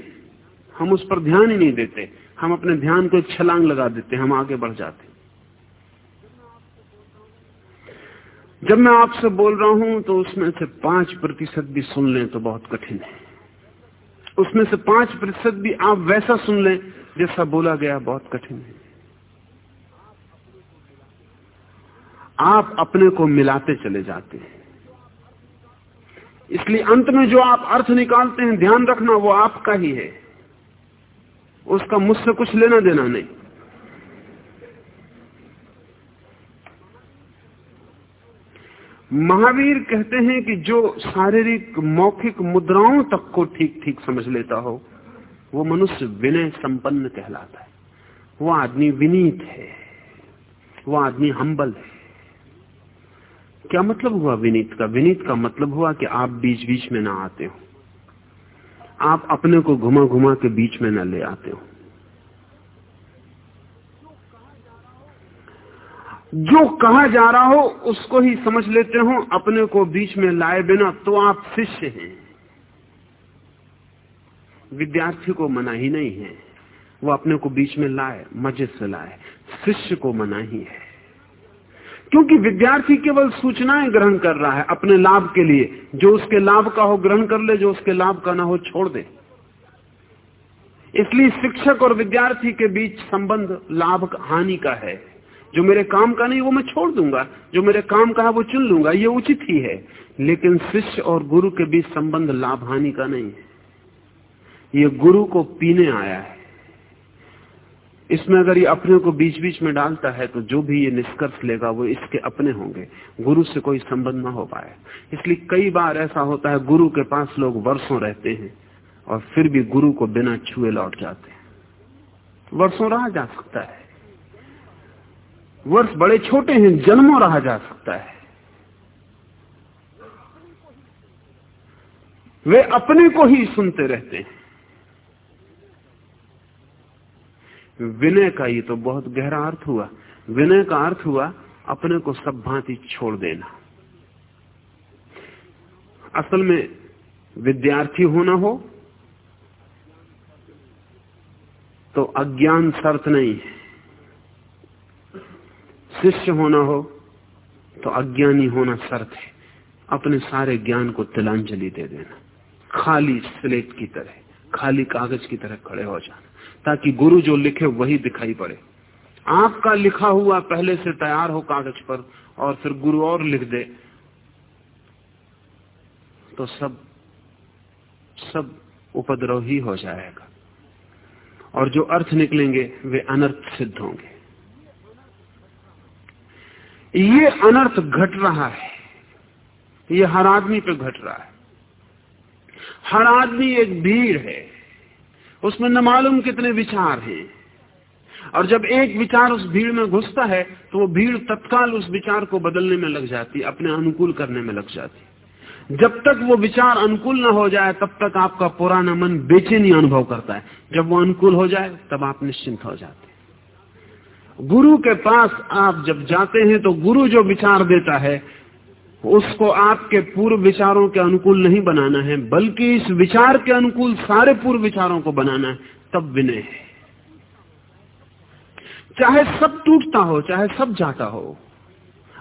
हम उस पर ध्यान ही नहीं देते। हम अपने ध्यान को एक छलांग लगा देते हैं, हम आगे बढ़ जाते जब मैं आपसे बोल रहा हूँ तो उसमें से पाँच प्रतिशत भी सुन लें तो बहुत कठिन है। उसमें से पाँच प्रतिशत भी आप वैसा सुन लें जैसा बोला गया, बहुत कठिन है। आप अपने को मिलाते चले जाते हैं। इसलिए अंत में जो आप अर्थ निकालते हैं, ध्यान रखना वो आपका ही है। उसका मुझसे कुछ लेना देना नहीं। महावीर कहते हैं कि जो शारीरिक, मौखिक मुद्राओं तक को ठीक ठीक समझ लेता हो, वो मनुष्य विनय संपन्न कहलाता है। वो आदमी विनीत है। वो आदमी हम्बल है। क्या मतलब हुआ विनीत का? विनीत का मतलब हुआ कि आप बीच बीच में ना आते हो। आप अपने को घुमा घुमा के बीच में न ले आते हो। जो कहा जा रहा हो, उसको ही समझ लेते हो, अपने को बीच में लाए बिना तो आप शिष्य हैं। विद्यार्थी को मना ही नहीं है। वो अपने को बीच में लाए, मज़े से लाए। शिष्य को मना ही है। क्योंकि विद्यार्थी केवल सूचनाएँ ग्रहण कर रहा है अपने लाभ के लिए। जो उसके लाभ का हो ग्रहण कर ले, जो उसके लाभ का ना हो छोड़ दे। इसलिए शिक्षक और विद्यार्थी के बीच संबंध लाभ हानि का है। जो मेरे काम का नहीं, वो मैं छोड़ दूँगा। जो मेरे काम का है, वो चुन लूँगा। ये उचित ही है। लेकिन शिष्य और गुरु के बीच संबंध लाभ हानि का नहीं है। ये गुरु को पीने आया है। इसमें अगर ये अपने को बीच बीच में डालता है तो जो भी ये निष्कर्ष लेगा, वो इसके अपने होंगे। गुरु से कोई संबंध ना हो पाए। इसलिए कई बार ऐसा होता है, गुरु के पास लोग वर्षों रहते हैं, और फिर भी गुरु को बिना छुए लौट जाते हैं। वर्षों रहा जा सकता है। वर्ष बड़े छोटे हैं, जन्मों रहा जा सकता है। वे अपने को ही सुनते रहते हैं। विनय का ये तो बहुत गहरा अर्थ हुआ। विनय का अर्थ हुआ, अपने को सब भांति छोड़ देना। असल में विद्यार्थी होना हो तो अज्ञान शर्त नहीं है। शिष्य होना हो तो अज्ञानी होना शर्त है। अपने सारे ज्ञान को तिलांजलि दे देना। खाली स्लेट की तरह, खाली कागज़ की तरह खड़े हो जाना। ताकि गुरु जो लिखे वही दिखाई पड़े। आपका लिखा हुआ पहले से तैयार हो कागज़ पर और फिर गुरु और लिख दे। तो सब सब उपद्रव ही हो जाएगा। और जो अर्थ निकलेंगे, वे अनर्थ सिद्ध होंगे। ये अनर्थ घट रहा है। ये हर आदमी पे घट रहा है। हर आदमी एक भीड़ है। उसमें न मालूम कितने विचार हैं। और जब एक विचार उस भीड़ में घुसता है तो वो भीड़ तत्काल उस विचार को बदलने में लग जाती, अपने अनुकूल करने में लग जाती। जब तक वो विचार अनुकूल ना हो जाए, तब तक आपका पुराना मन बेचैनी अनुभव करता है। जब वो अनुकूल हो जाए, तब आप निश्चिंत हो जाते गुरु के पास आप जब जाते हैं तो गुरु जो विचार देता है उसको आपके पूर्व विचारों के अनुकूल नहीं बनाना है, बल्कि इस विचार के अनुकूल सारे पूर्व विचारों को बनाना है, तब विनय है। चाहे सब टूटता हो, चाहे सब जाता हो,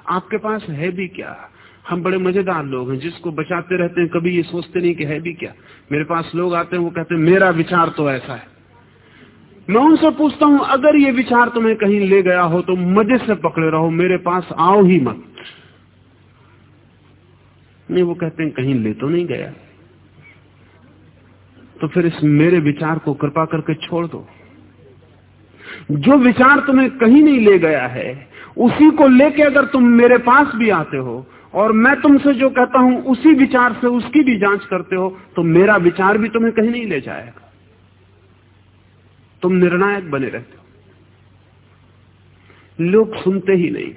आपके पास है भी क्या? हम बड़े मज़ेदार लोग हैं, जिसको बचाते रहते हैं, कभी ये सोचते नहीं कि है भी क्या? मेरे पास लोग आते हैं, वो कहते हैं, मेरा विचार तो ऐसा है। मैं उनसे पूछता हूँ, अगर ये विचार तुम्हें कहीं ले गया हो तो मज़े से पकड़े रहो, मेरे पास आओ ही मत। नहीं, वो कहते हैं, कहीं ले तो नहीं गया। तो फिर इस मेरे विचार को कृपा करके छोड़ दो। जो विचार तुम्हें कहीं नहीं ले गया है, उसी को लेके अगर तुम मेरे पास भी आते हो, और मैं तुमसे जो कहता हूँ, उसी विचार से उसकी भी जाँच करते हो तो मेरा विचार भी तुम्हें कहीं नहीं ले जाएगा। तुम निर्णायक बने रहते हो। लोग सुनते ही नहीं।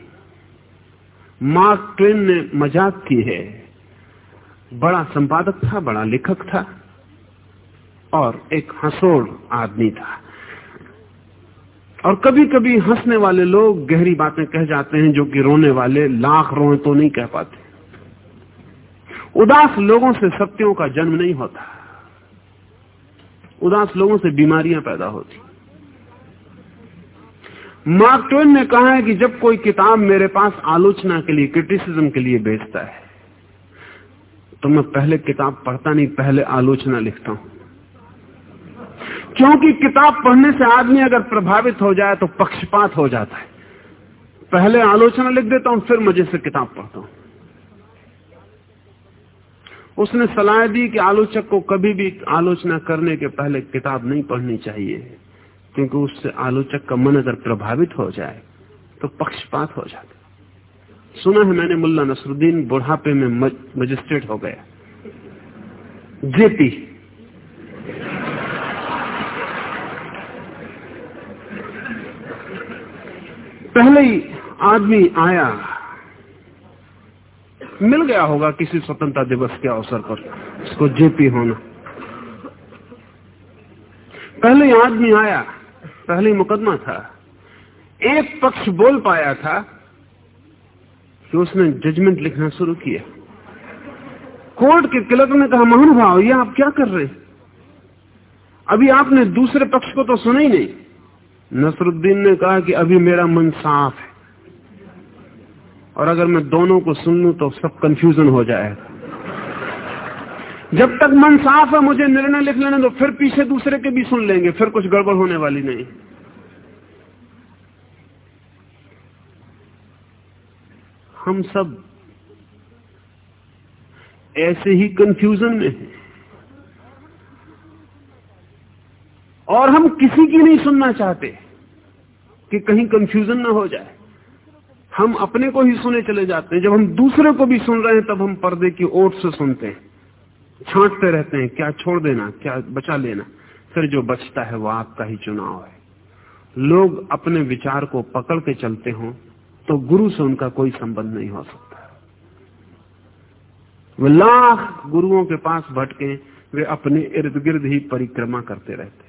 मार्क ट्वेन ने मज़ाक की है। बड़ा संपादक था, बड़ा लेखक था और एक हंसोड़ आदमी था। और कभी कभी हंसने वाले लोग गहरी बातें कह जाते हैं जो कि रोने वाले लाख रोए तो नहीं कह पाते। उदास लोगों से सत्यों का जन्म नहीं होता। उदास लोगों से बीमारियाँ पैदा होती। मार्क ट्वेन ने कहा है कि जब कोई किताब मेरे पास आलोचना के लिए, क्रिटिसिज्म के लिए भेजता है तो मैं पहले किताब पढ़ता नहीं, पहले आलोचना लिखता हूँ। क्योंकि किताब पढ़ने से आदमी अगर प्रभावित हो जाए तो पक्षपात हो जाता है। पहले आलोचना लिख देता हूँ, फिर मज़े से किताब पढ़ता हूँ। उसने सलाह दी कि आलोचक को कभी भी आलोचना करने के पहले किताब नहीं पढ़नी चाहिए, क्योंकि उससे आलोचक का मन अगर प्रभावित हो जाए तो पक्षपात हो जाता सुना है मैंने मुल्ला नसरुद्दीन बुढ़ापे में मजिस्ट्रेट हो गया। जेपी। पहले ही आदमी आया, मिल गया होगा किसी स्वतंत्रता दिवस के अवसर पर इसको जेपी होना। पहले आदमी आया, पहले मुकदमा था। एक पक्ष बोल पाया था कि उसने जजमेंट लिखना शुरू किया। कोर्ट के क्लर्क ने कहा महानुभाव ये आप क्या कर रहे अभी आपने दूसरे पक्ष को तो सुना ही नहीं। नसरुद्दीन ने कहा कि अभी मेरा मन साफ़ है। और अगर मैं दोनों को सुन लू तो सब कंफ्यूजन हो जाएगा। जब तक मन साफ़ है, मुझे निर्णय लिख लेने तो फिर पीछे दूसरे के भी सुन लेंगे, फिर कुछ गड़बड़ होने वाली नहीं। हम सब ऐसे ही कंफ्यूजन में हैं। और हम किसी की नहीं सुनना चाहते कि कहीं कंफ्यूजन ना हो जाए। हम अपने को ही सुने चले जाते हैं। जब हम दूसरे को भी सुन रहे हैं, तब हम पर्दे की ओट से सुनते हैं। छांटते रहते हैं, क्या छोड़ देना, क्या बचा लेना। फिर जो बचता है, वो आपका ही चुनाव है। लोग अपने विचार को पकड़ के चलते हो। तो गुरु से उनका कोई संबंध नहीं हो सकता। वे लाख गुरुओं के पास भटके, वे अपने इर्द गिर्द ही परिक्रमा करते रहते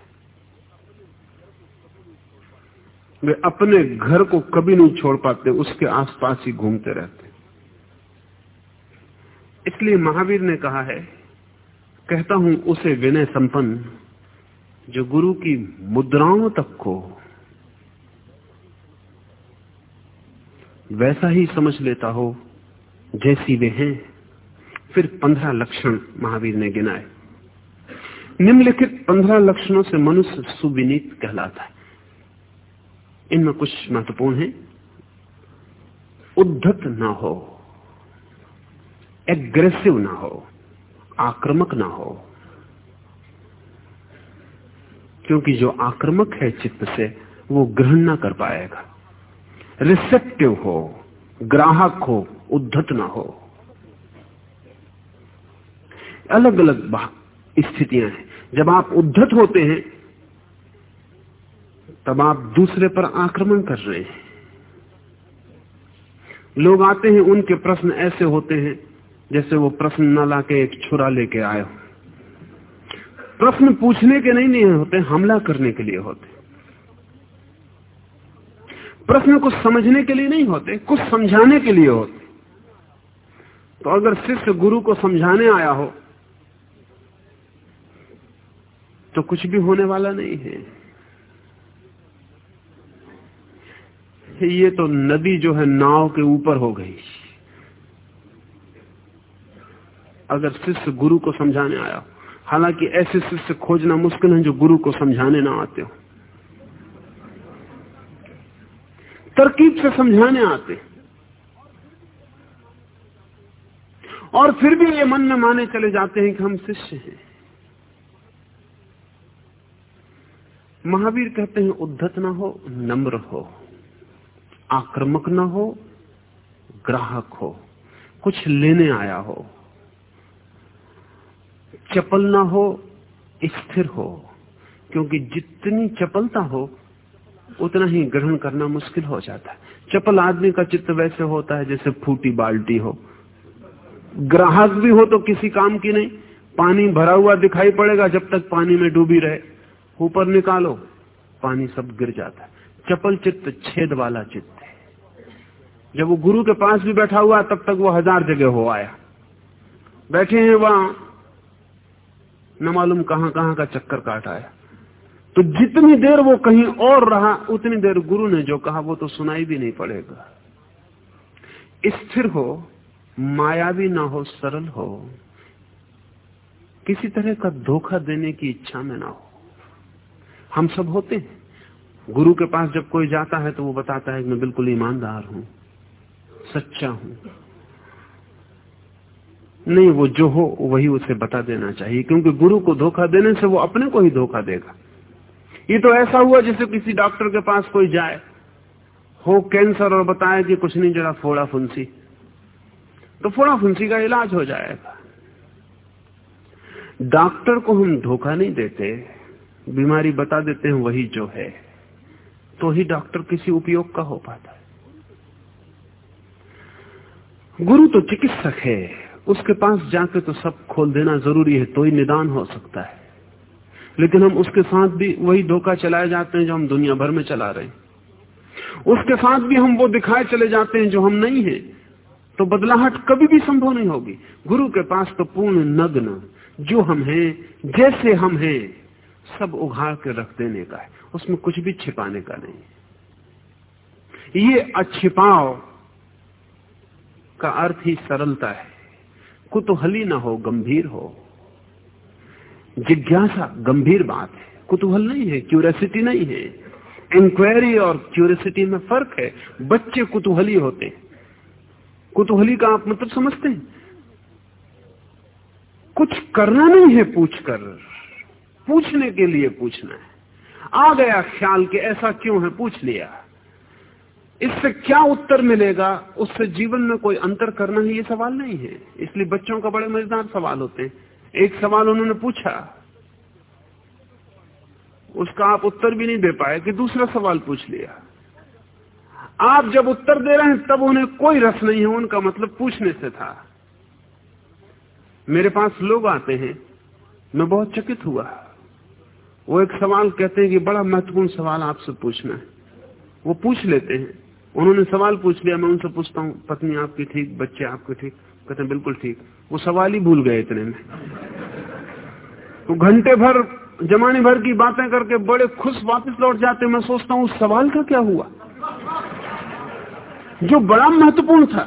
वे अपने घर को कभी नहीं छोड़ पाते, उसके आसपास ही घूमते रहते इसलिए महावीर ने कहा है, कहता हूँ, उसे विनय संपन्न, जो गुरु की मुद्राओं तक को वैसा ही समझ लेता हो जैसी वे हैं। फिर पंद्रह लक्षण महावीर ने गिनाए। निम्नलिखित पंद्रह लक्षणों से मनुष्य सुविनीत कहलाता है। इनमें कुछ महत्वपूर्ण है। उद्धत ना हो, एग्रेसिव ना हो, आक्रमक ना हो। क्योंकि जो आक्रमक है चित्त से, वो ग्रहण ना कर पाएगा। रिसेप्टिव हो, ग्राहक हो उद्धत ना हो। अलग अलग स्थितियाँ हैं। जब आप उद्धत होते हैं, तब आप दूसरे पर आक्रमण कर रहे हैं। लोग आते हैं, उनके प्रश्न ऐसे होते हैं, जैसे वो प्रश्न न लाके एक छुरा लेके आए हो। प्रश्न पूछने के नहीं नहीं होते, हमला करने के लिए होते। प्रश्न कुछ समझने के लिए नहीं होते, कुछ समझाने के लिए होते। तो अगर शिष्य गुरु को समझाने आया हो तो कुछ भी होने वाला नहीं है। ये तो नदी जो है नाव के ऊपर हो गई। अगर शिष्य गुरु को समझाने आया हो, हालाँकि ऐसे शिष्य खोजना मुश्किल है जो गुरु को समझाने ना आते हो। तरकीब से समझाने आते और फिर भी ये मन में माने चले जाते हैं कि हम शिष्य हैं। महावीर कहते हैं, उद्धत ना हो, नम्र हो, आक्रमक ना हो, ग्राहक हो, कुछ लेने आया हो, चपल ना हो, स्थिर हो, क्योंकि जितनी चपलता हो उतना ही ग्रहण करना मुश्किल हो जाता है। चपल आदमी का चित्त वैसे होता है जैसे फूटी बाल्टी हो। ग्राहक भी हो तो किसी काम की नहीं। पानी भरा हुआ दिखाई पड़ेगा जब तक पानी में डूबी रहे। ऊपर निकालो, पानी सब गिर जाता है। चपल चित्त छेद वाला चित्त है। जब वो गुरु के पास भी बैठा हुआ, तब तक वो हज़ार जगह हो आया। बैठे हैं वहाँ, न मालूम कहाँ कहाँ का चक्कर काट आया। तो जितनी देर वो कहीं और रहा, उतनी देर गुरु ने जो कहा, वो तो सुनाई भी नहीं पड़ेगा। स्थिर हो, मायावी ना हो, सरल हो, किसी तरह का धोखा देने की इच्छा में ना हो। हम सब होते हैं। गुरु के पास जब कोई जाता है तो वो बताता है कि मैं बिल्कुल ईमानदार हूँ, सच्चा हूँ। नहीं, वो जो हो, वही उसे बता देना चाहिए, क्योंकि गुरु को धोखा देने से वो अपने को ही धोखा देगा। ये तो ऐसा हुआ जैसे किसी डॉक्टर के पास कोई जाए। हो कैंसर और बताए कि कुछ नहीं, जरा फोड़ा फुंसी। तो फोड़ा फुंसी का इलाज हो जाएगा। डॉक्टर को हम धोखा नहीं देते, बीमारी बता देते हैं वही जो है। तो ही डॉक्टर किसी उपयोग का हो पाता है। गुरु तो चिकित्सक है, उसके पास जाके तो सब खोल देना ज़रूरी है तो ही निदान हो सकता है। लेकिन हम उसके साथ भी वही धोखा चलाए जाते हैं जो हम दुनिया भर में चला रहे हैं। उसके साथ भी हम वो दिखाए चले जाते हैं जो हम नहीं हैं। तो बदलाहट कभी भी संभव नहीं होगी। गुरु के पास तो पूर्ण नग्न, जो हम हैं, जैसे हम हैं, सब उघाड़ के रख देने का है। उसमें कुछ भी छिपाने का नहीं ये अछिपाव का अर्थ ही सरलता है। कुतूहली ना हो, गंभीर हो। जिज्ञासा, गंभीर बात है। कुतूहल नहीं है क्यूरियोसिटी नहीं है। इंक्वायरी और क्यूरियोसिटी में फ़र्क है। बच्चे कुतूहली होते हैं। कुतूहली का आप मतलब समझते हैं? कुछ करना नहीं है पूछकर। पूछने के लिए पूछना है। आ गया ख्याल के ऐसा क्यों है? पूछ लिया। इससे क्या उत्तर मिलेगा? उससे जीवन में कोई अंतर करना ही ये सवाल नहीं है। इसलिए बच्चों का बड़े मज़ेदार सवाल होते हैं। एक सवाल उन्होंने पूछा। उसका आप उत्तर भी नहीं दे पाए कि दूसरा सवाल पूछ लिया। आप जब उत्तर दे रहे हैं, तब उन्हें कोई रस नहीं है, उनका मतलब पूछने से था। मेरे पास लोग आते हैं, मैं बहुत चकित हुआ। वो एक सवाल कहते हैं कि बड़ा महत्वपूर्ण सवाल आपसे पूछना है। वो पूछ लेते हैं। उन्होंने सवाल पूछ लिया, मैं उनसे पूछता हूँ, पत्नी आपकी ठीक, बच्चे आपके ठीक? कहते हैं, बिल्कुल ठीक। वो सवाल ही भूल गए इतने में। तो घंटे भर, जमाने भर की बातें करके बड़े खुश वापस लौट जाते मैं सोचता हूँ, उस सवाल का क्या हुआ? जो बड़ा महत्वपूर्ण था,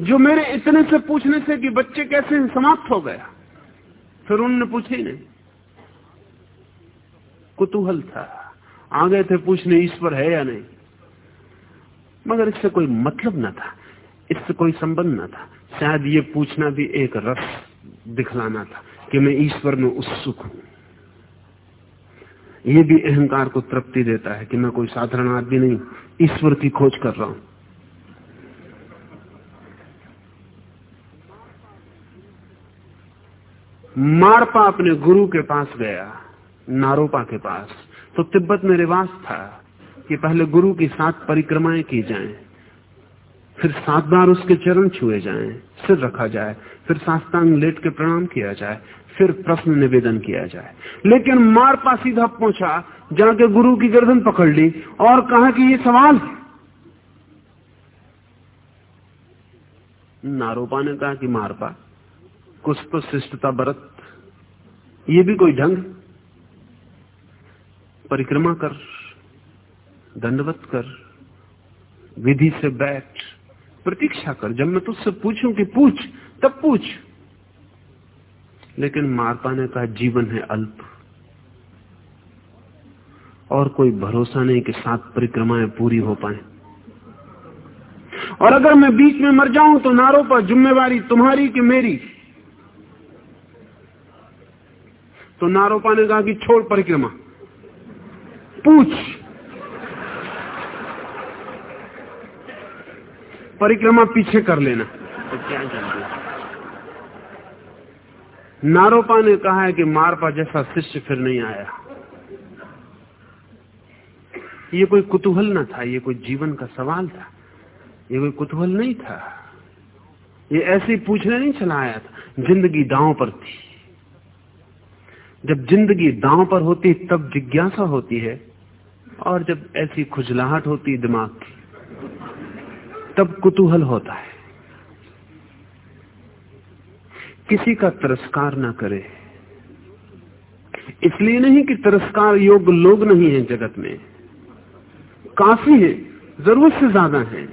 जो मेरे इतने से पूछने से कि बच्चे कैसे समाप्त हो गया, फिर उनने पूछे ही नहीं। कुतूहल था आ गए थे पूछने ईश्वर है या नहीं। मगर इससे कोई मतलब न था, इससे कोई संबंध न था। शायद ये पूछना भी एक रस दिखलाना था कि मैं ईश्वर में उत्सुक हूँ। ये भी अहंकार को तृप्ति देता है कि मैं कोई साधारण आदमी नहीं ईश्वर की खोज कर रहा हूँ। मारपा अपने गुरु के पास गया नारोपा के पास। तो तिब्बत में रिवाज था कि पहले गुरु की सात परिक्रमाएँ की जाएँ, फिर सात बार उसके चरण छुए जाएँ, सिर रखा जाए फिर सास्तांग लेट के प्रणाम किया जाए फिर प्रश्न निवेदन किया जाए। लेकिन मारपा सीधा पहुँचा जाके गुरु की गर्दन पकड़ ली और कहा कि ये सवाल नारोपा ने कहा कि मारपा कुछ तो शिष्टता बरत ये भी कोई ढंग परिक्रमा कर दंडवत कर विधि से बैठ प्रतीक्षा कर। जब मैं तुझसे पूछूँ कि पूछ, तब पूछ। लेकिन मारपा ने कहा, जीवन है अल्प। और कोई भरोसा नहीं कि सात परिक्रमाएँ पूरी हो पाए। और अगर मैं बीच में मर जाऊँ तो नारों पर जिम्मेवारी तुम्हारी कि मेरी। तो नारोपा ने कहा कि छोड़ परिक्रमा। पूछ। परिक्रमा पीछे कर लेना। तो क्या जानते नारोपा ने कहा है कि मारपा जैसा शिष्य फिर नहीं आया। ये कोई कुतूहल न था, ये कोई जीवन का सवाल था, ये कोई कुतूहल नहीं था। ये ऐसे ही पूछने नहीं चला आया था, ज़िंदगी दांव पर थी। जब ज़िंदगी दांव पर होती, तब जिज्ञासा होती है, और जब ऐसी खुजलाहट होती, दिमाग की। तब कुतूहल होता है। किसी का तिरस्कार ना करे। इसलिए नहीं कि तिरस्कार योग्य लोग नहीं है जगत में। काफ़ी है, ज़रूरत से ज़्यादा है।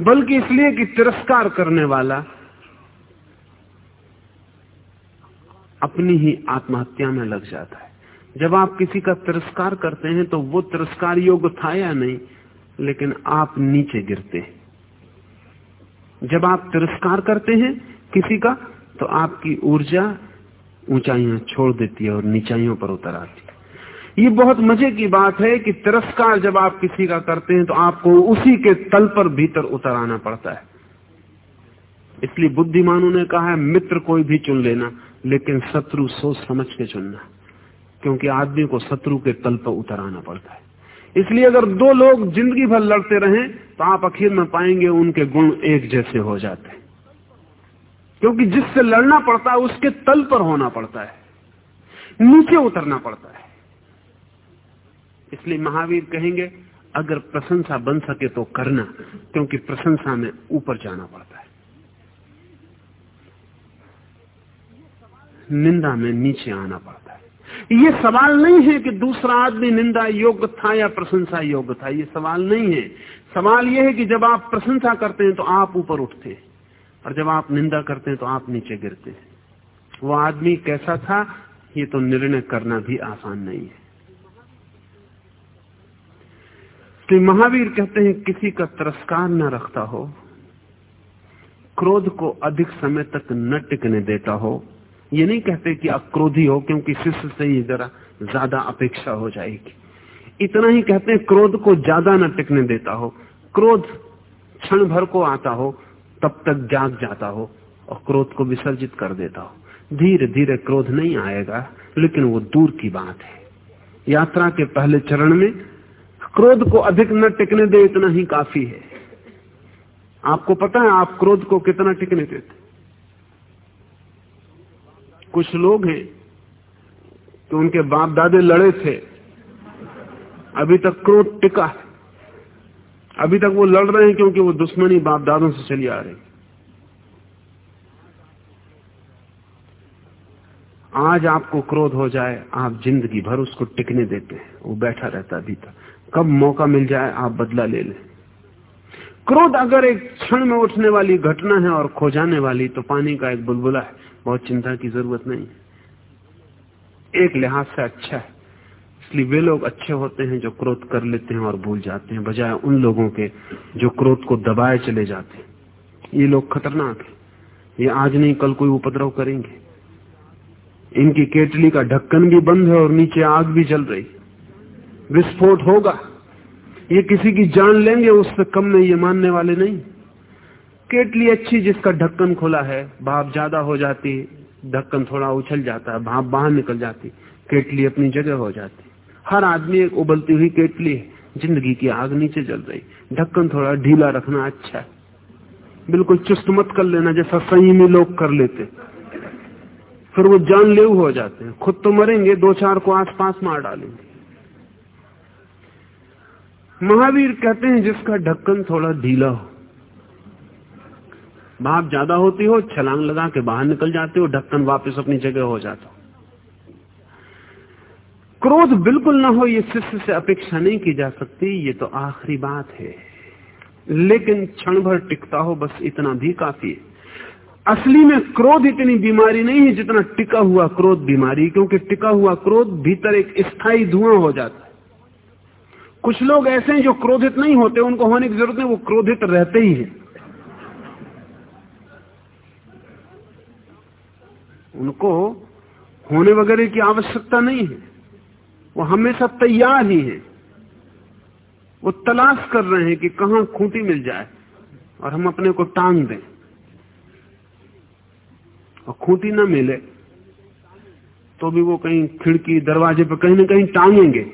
बल्कि इसलिए कि तिरस्कार करने वाला अपनी ही आत्महत्या में लग जाता है। जब आप किसी का तिरस्कार करते हैं तो वो तिरस्कार योग्य था या नहीं, लेकिन आप नीचे गिरते हैं। जब आप तिरस्कार करते हैं किसी का तो आपकी ऊर्जा ऊंचाइयाँ छोड़ देती है और नीचाइयों पर उतर आती है। ये बहुत मज़े की बात है कि तिरस्कार जब आप किसी का करते हैं तो आपको उसी के तल पर भीतर उतर आना पड़ता है। इसलिए बुद्धिमानों ने कहा है, मित्र कोई भी चुन लेना, लेकिन शत्रु सोच समझ के चुनना, क्योंकि आदमी को शत्रु के तल पर उतर आना पड़ता है। इसलिए अगर दो लोग ज़िंदगी भर लड़ते रहें तो आप आखिर में पाएँगे उनके गुण एक जैसे हो जाते हैं। क्योंकि जिससे लड़ना पड़ता है, उसके तल पर होना पड़ता है, नीचे उतरना पड़ता है। इसलिए महावीर कहेंगे, अगर प्रशंसा बन सके तो करना, क्योंकि प्रशंसा में ऊपर जाना पड़ता है। निंदा में नीचे आना पड़ता है। ये सवाल नहीं है कि दूसरा आदमी निंदा योग्य था या प्रशंसा योग्य था, ये सवाल नहीं है। सवाल यह है कि जब आप प्रशंसा करते हैं तो आप ऊपर उठते हैं, और जब आप निंदा करते हैं तो आप नीचे गिरते हैं। वो आदमी कैसा था, ये तो निर्णय करना भी आसान नहीं है। तो महावीर कहते हैं, किसी का तिरस्कार न रखता हो, क्रोध को अधिक समय तक न टिकने देता हो ये नहीं कहते कि अक्रोधी हो, क्योंकि शिष्य से ही जरा ज़्यादा अपेक्षा हो जाएगी। इतना ही कहते हैं, क्रोध को ज़्यादा न टिकने देता हो। क्रोध क्षण भर को आता हो, तब तक जाग जाता हो और क्रोध को विसर्जित कर देता हो। धीरे धीरे क्रोध नहीं आएगा, लेकिन वो दूर की बात है। यात्रा के पहले चरण में क्रोध को अधिक न टिकने दे इतना ही काफ़ी है। आपको पता है आप क्रोध को कितना टिकने देते कुछ लोग हैं तो उनके बाप दादे लड़े थे। अभी तक क्रोध टिका है। अभी तक वो लड़ रहे हैं क्योंकि वो दुश्मनी बाप दादों से चली आ रही आज आपको क्रोध हो जाए, आप ज़िंदगी भर उसको टिकने देते हैं। वो बैठा रहता अभी तक कब मौका मिल जाए, आप बदला ले लें। क्रोध अगर एक क्षण में उठने वाली घटना है और खो जाने वाली तो पानी का एक बुलबुला है। बहुत चिंता की ज़रूरत नहीं एक लिहाज से अच्छा है। इसलिए वे लोग अच्छे होते हैं जो क्रोध कर लेते हैं और भूल जाते हैं, बजाय उन लोगों के जो क्रोध को दबाए चले जाते हैं। ये लोग खतरनाक है। ये आज नहीं, कल कोई उपद्रव करेंगे। इनकी केटली का ढक्कन भी बंद है और नीचे आग भी जल रही विस्फोट होगा। ये किसी की जान लेंगे, उससे कम में ये मानने वाले नहीं। केटली अच्छी, जिसका ढक्कन खुला है, भाप ज़्यादा हो जाती, ढक्कन थोड़ा उछल जाता है भाप बाहर निकल जाती, केटली अपनी जगह हो जाती। हर आदमी एक उबलती हुई केटली ज़िंदगी की आग नीचे जल रही। ढक्कन थोड़ा ढीला रखना अच्छा है। बिल्कुल चुस्त मत कर लेना, जैसा सही में लोग कर लेते। फिर वो जान ले हो जाते हैं। खुद तो मरेंगे दो चार को आसपास मार डालेंगे। महावीर कहते हैं, जिसका ढक्कन थोड़ा ढीला हो। भाप ज़्यादा होती हो, छलांग लगा के बाहर निकल जाते हो, ढक्कन वापस अपनी जगह हो जाता हो। क्रोध बिल्कुल ना हो, ये शिष्य से अपेक्षा नहीं की जा सकती, ये तो आखिरी बात है। लेकिन क्षण भर टिकता हो, बस इतना भी काफ़ी है। असली में क्रोध इतनी बीमारी नहीं है जितना टिका हुआ क्रोध बीमारी, क्योंकि टिका हुआ क्रोध भीतर एक स्थायी धुआँ हो जाता है। कुछ लोग ऐसे हैं जो क्रोधित नहीं होते, उनको होने की ज़रूरत नहीं, वो क्रोधित रहते ही हैं। उनको होने वगैरह की आवश्यकता नहीं है। वो हमेशा तैयार ही है। वो तलाश कर रहे हैं कि कहाँ खूंटी मिल जाए और हम अपने को टांग दें। और खूंटी ना मिले तो भी वो कहीं खिड़की, दरवाजे पर कहीं ना कहीं टांगेंगे।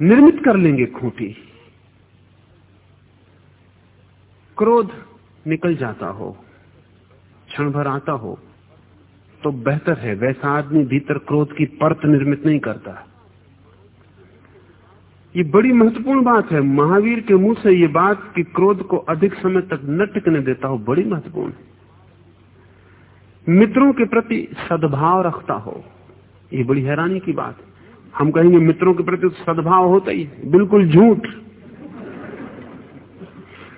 निर्मित कर लेंगे खूंटी। क्रोध निकल जाता हो, क्षण भर आता हो तो बेहतर है। वैसा आदमी भीतर क्रोध की परत निर्मित नहीं करता। ये बड़ी महत्वपूर्ण बात है। महावीर के मुँह से ये बात कि क्रोध को अधिक समय तक न टिकने देता हो, बड़ी महत्वपूर्ण मित्रों के प्रति सद्भाव रखता हो, ये बड़ी हैरानी की बात है। हम कहेंगे मित्रों के प्रति सद्भाव होता ही, बिल्कुल झूठ।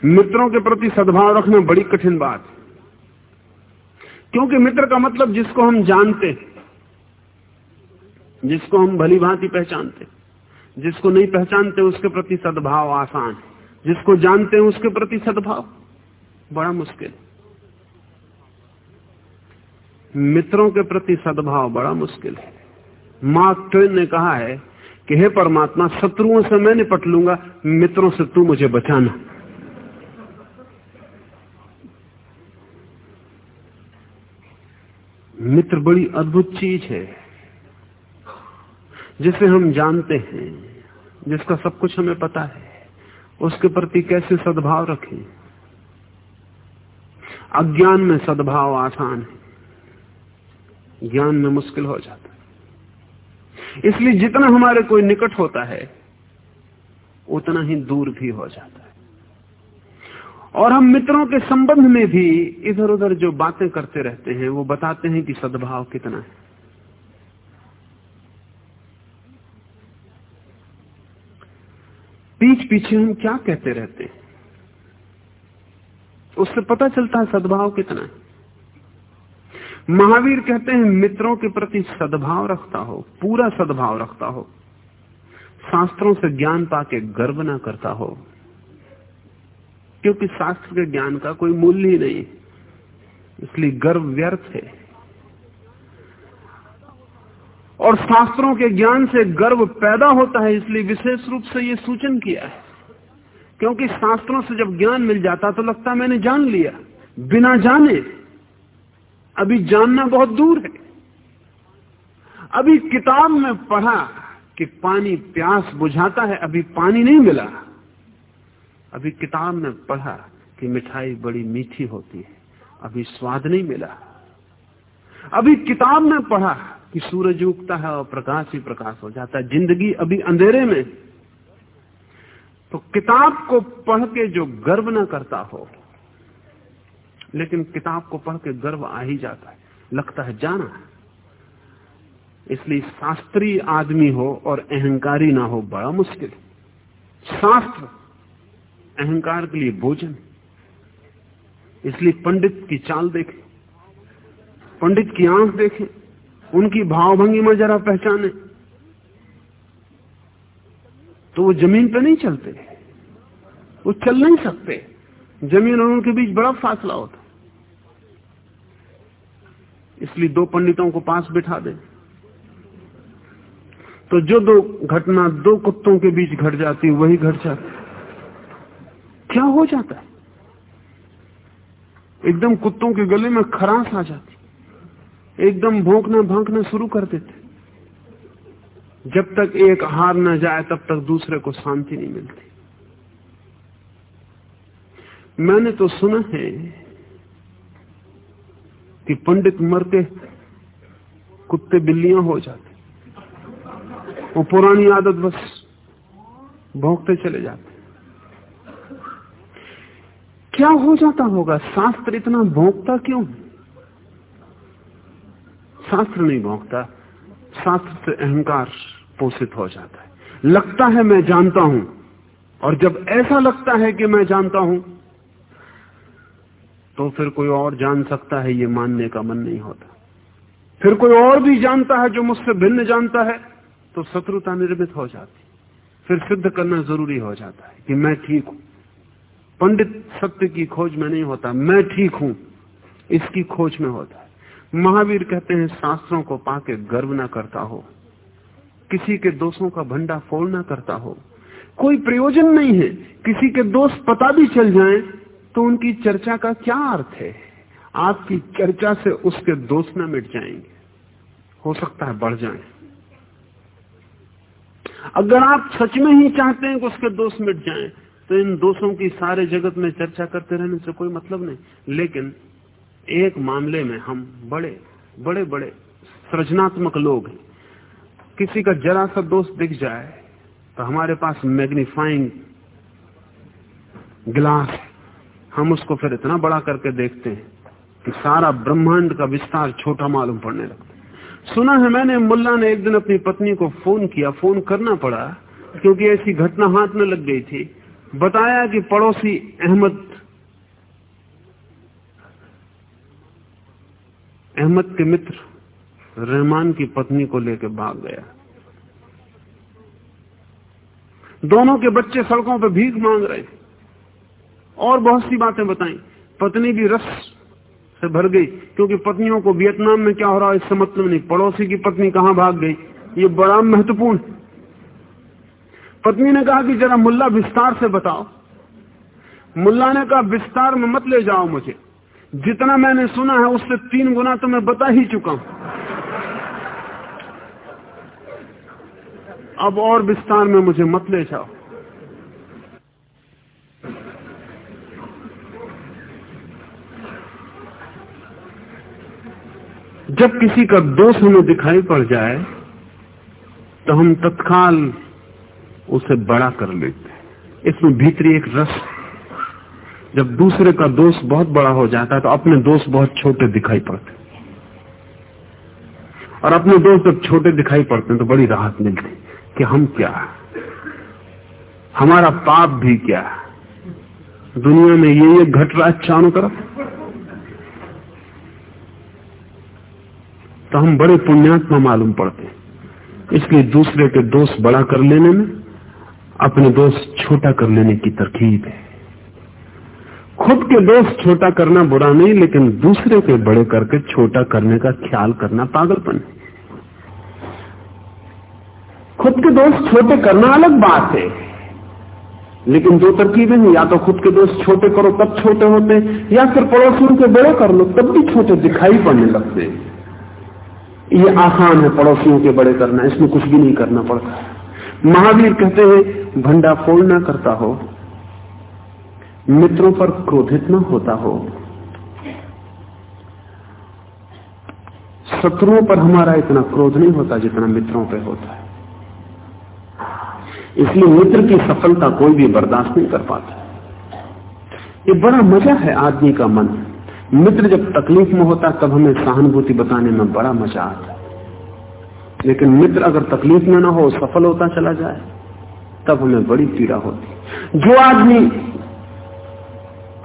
मित्रों के प्रति सद्भाव रखना बड़ी कठिन बात है। क्योंकि मित्र का मतलब जिसको हम जानते जिसको हम भली भांति पहचानते जिसको नहीं पहचानते उसके प्रति सद्भाव आसान जिसको जानते हैं उसके प्रति सद्भाव, बड़ा मुश्किल मित्रों के प्रति सद्भाव बड़ा मुश्किल है। मार्क ट्वेन ने कहा है कि, हे परमात्मा, शत्रुओं से मैं निपट लूँगा, मित्रों से तू मुझे बचाना। मित्र बड़ी अद्भुत चीज़ है, जिसे हम जानते हैं, जिसका सब कुछ हमें पता है, उसके प्रति कैसे सद्भाव रखें। अज्ञान में सद्भाव आसान है, ज्ञान में मुश्किल हो जाता है। इसलिए जितना हमारे कोई निकट होता है, उतना ही दूर भी हो जाता है। और हम मित्रों के संबंध में भी इधर उधर जो बातें करते रहते हैं, वो बताते हैं कि सद्भाव कितना है। पीछ पीछे हम क्या कहते रहते हैं? उससे पता चलता है सद्भाव कितना है। महावीर कहते हैं, मित्रों के प्रति सद्भाव रखता हो, पूरा सद्भाव रखता हो। शास्त्रों से ज्ञान पाके गर्व ना करता हो। क्योंकि शास्त्र के ज्ञान का कोई मूल्य ही नहीं इसलिए गर्व व्यर्थ है। और शास्त्रों के ज्ञान से गर्व पैदा होता है, इसलिए विशेष रूप से ये सूचन किया है। क्योंकि शास्त्रों से जब ज्ञान मिल जाता तो लगता मैंने जान लिया। बिना जाने, अभी जानना बहुत दूर है। अभी किताब में पढ़ा कि पानी प्यास बुझाता है, अभी पानी नहीं मिला। अभी किताब में पढ़ा कि मिठाई बड़ी मीठी होती है, अभी स्वाद नहीं मिला। अभी किताब में पढ़ा कि सूरज उगता है और प्रकाश ही प्रकाश हो जाता है, ज़िंदगी अभी अंधेरे में। तो किताब को पढ़ के जो गर्व ना करता हो, लेकिन किताब को पढ़ के गर्व आ ही जाता है, लगता है जाना। इसलिए शास्त्रीय आदमी हो और अहंकारी ना हो बड़ा मुश्किल। शास्त्र अहंकार के लिए भोजन, इसलिए पंडित की चाल देखें, पंडित की आँख देखें, उनकी भावभंगी में जरा पहचाने तो वो ज़मीन पे नहीं चलते, वो चल नहीं सकते। ज़मीन और उनके बीच बड़ा फासला होता। इसलिए दो पंडितों को पास बिठा दे। तो जो दो घटना दो कुत्तों के बीच घट जाती, वही घट जाती। क्या हो जाता है? एकदम कुत्तों के गले में खरास आ जाती। एकदम भोंकना भांकना शुरू कर देते। जब तक एक हार न जाए, तब तक दूसरे को शांति नहीं मिलती। मैंने तो सुना है कि पंडित मरते कुत्ते बिल्लियाँ हो जाते। वो पुरानी आदत बस भोंकते चले जाते। क्या हो जाता होगा? शास्त्र इतना भोंकता क्यों? शास्त्र नहीं भोंकता, शास्त्र से अहंकार पोषित हो जाता है। लगता है मैं जानता हूँ, और जब ऐसा लगता है कि मैं जानता हूँ तो फिर कोई और जान सकता है, ये मानने का मन नहीं होता। फिर कोई और भी जानता है जो मुझसे भिन्न जानता है तो शत्रुता निर्मित हो जाती। फिर सिद्ध करना ज़रूरी हो जाता है कि मैं ठीक हूँ। पंडित सत्य की खोज में नहीं होता, मैं ठीक हूँ, इसकी खोज में होता है। महावीर कहते हैं, शास्त्रों को पाके गर्व ना करता हो, किसी के दोषों का भंडा फोड़ ना करता हो। कोई प्रयोजन नहीं है, किसी के दोष पता भी चल जाएँ तो उनकी चर्चा का क्या अर्थ है? आपकी चर्चा से उसके दोष न मिट जाएँगे, हो सकता है बढ़ जाए। अगर आप सच में ही चाहते हैं कि उसके दोष मिट जाएँ तो इन दोषों की सारे जगत में चर्चा करते रहने से कोई मतलब नहीं। लेकिन एक मामले में हम बड़े बड़े बड़े सृजनात्मक लोग हैं। किसी का जरा सा दोष दिख जाए तो हमारे पास मैग्नीफाइंग ग्लास हम उसको फिर इतना बड़ा करके देखते हैं कि सारा ब्रह्मांड का विस्तार छोटा मालूम पड़ने लगता है। सुना है मैंने, मुल्ला ने एक दिन अपनी पत्नी को फ़ोन किया। फ़ोन करना पड़ा, क्योंकि ऐसी घटना हाथ में लग गई थी। बताया कि पड़ोसी अहमद अहमद के मित्र रहमान की पत्नी को लेकर भाग गया। दोनों के बच्चे सड़कों पर भीख मांग रहे। और बहुत सी बातें बताई। पत्नी भी रस से भर गई, क्योंकि पत्नियों को वियतनाम में क्या हो रहा है इससे मतलब नहीं। पड़ोसी की पत्नी कहाँ भाग गई? ये बड़ा महत्वपूर्ण पत्नी ने कहा कि जरा मुल्ला विस्तार से बताओ। मुल्ला ने कहा, विस्तार में मत ले जाओ मुझे। जितना मैंने सुना है, उससे तीन गुना तो मैं बता ही चुका हूँ। अब और विस्तार में मुझे मत ले जाओ। जब किसी का दोष हमें दिखाई पड़ जाए तो हम तत्काल उसे बड़ा कर लेते हैं। इसमें भीतरी एक रस जब दूसरे का दोष बहुत बड़ा हो जाता है तो अपने दोष बहुत छोटे दिखाई पड़ते और अपने दोस्त जब छोटे दिखाई पड़ते हैं तो बड़ी राहत मिलती कि हम क्या हमारा पाप भी क्या दुनिया में ये ये घट रहा है चारों तरफ़। तो हम बड़े पुण्यात्मा मालूम पड़ते हैं। इसलिए दूसरे के दोष बड़ा कर लेने में अपने दोष छोटा कर लेने की तरकीब है। खुद के दोष छोटा करना बुरा नहीं, लेकिन दूसरे के बड़े करके छोटा करने का ख्याल करना पागलपन है। खुद के दोष छोटे करना अलग बात है, लेकिन दो तरकीबें हैं, या तो खुद के दोष छोटे करो, तब छोटे होते या फिर पड़ोसियों के बड़े कर लो, तब भी छोटे दिखाई पड़ने लगते ये आसान है पड़ोसियों के बड़े करना, इसमें कुछ भी नहीं करना पड़ता। महावीर कहते हैं भंडा फोड़ ना करता हो, मित्रों पर क्रोधित न होता हो। शत्रुओं पर हमारा इतना क्रोध नहीं होता जितना मित्रों पर होता है। इसलिए मित्र की सफलता कोई भी बर्दाश्त नहीं कर पाता ये बड़ा मज़ा है आदमी का मन। मित्र जब तकलीफ़ में होता तब हमें सहानुभूति बताने में बड़ा मज़ा आता है। लेकिन मित्र अगर तकलीफ़ में ना हो, सफल होता चला जाए, तब हमें बड़ी पीड़ा होती। जो आदमी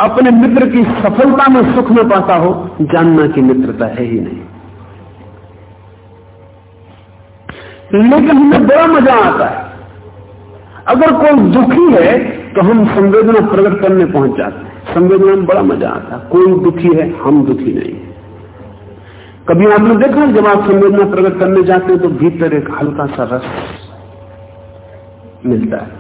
अपने मित्र की सफलता में सुख में पाता हो, जानना की मित्रता है ही नहीं। लेकिन हमें बड़ा मज़ा आता है। अगर कोई दुखी है तो हम संवेदना प्रकट करने पहुँच जाते हैं। संवेदना में बड़ा मज़ा आता है। कोई दुखी है, हम दुखी नहीं कभी आपने देखा, जब आप संवेदना प्रकट करने जाते हैं तो भीतर एक हल्का सा रस मिलता है।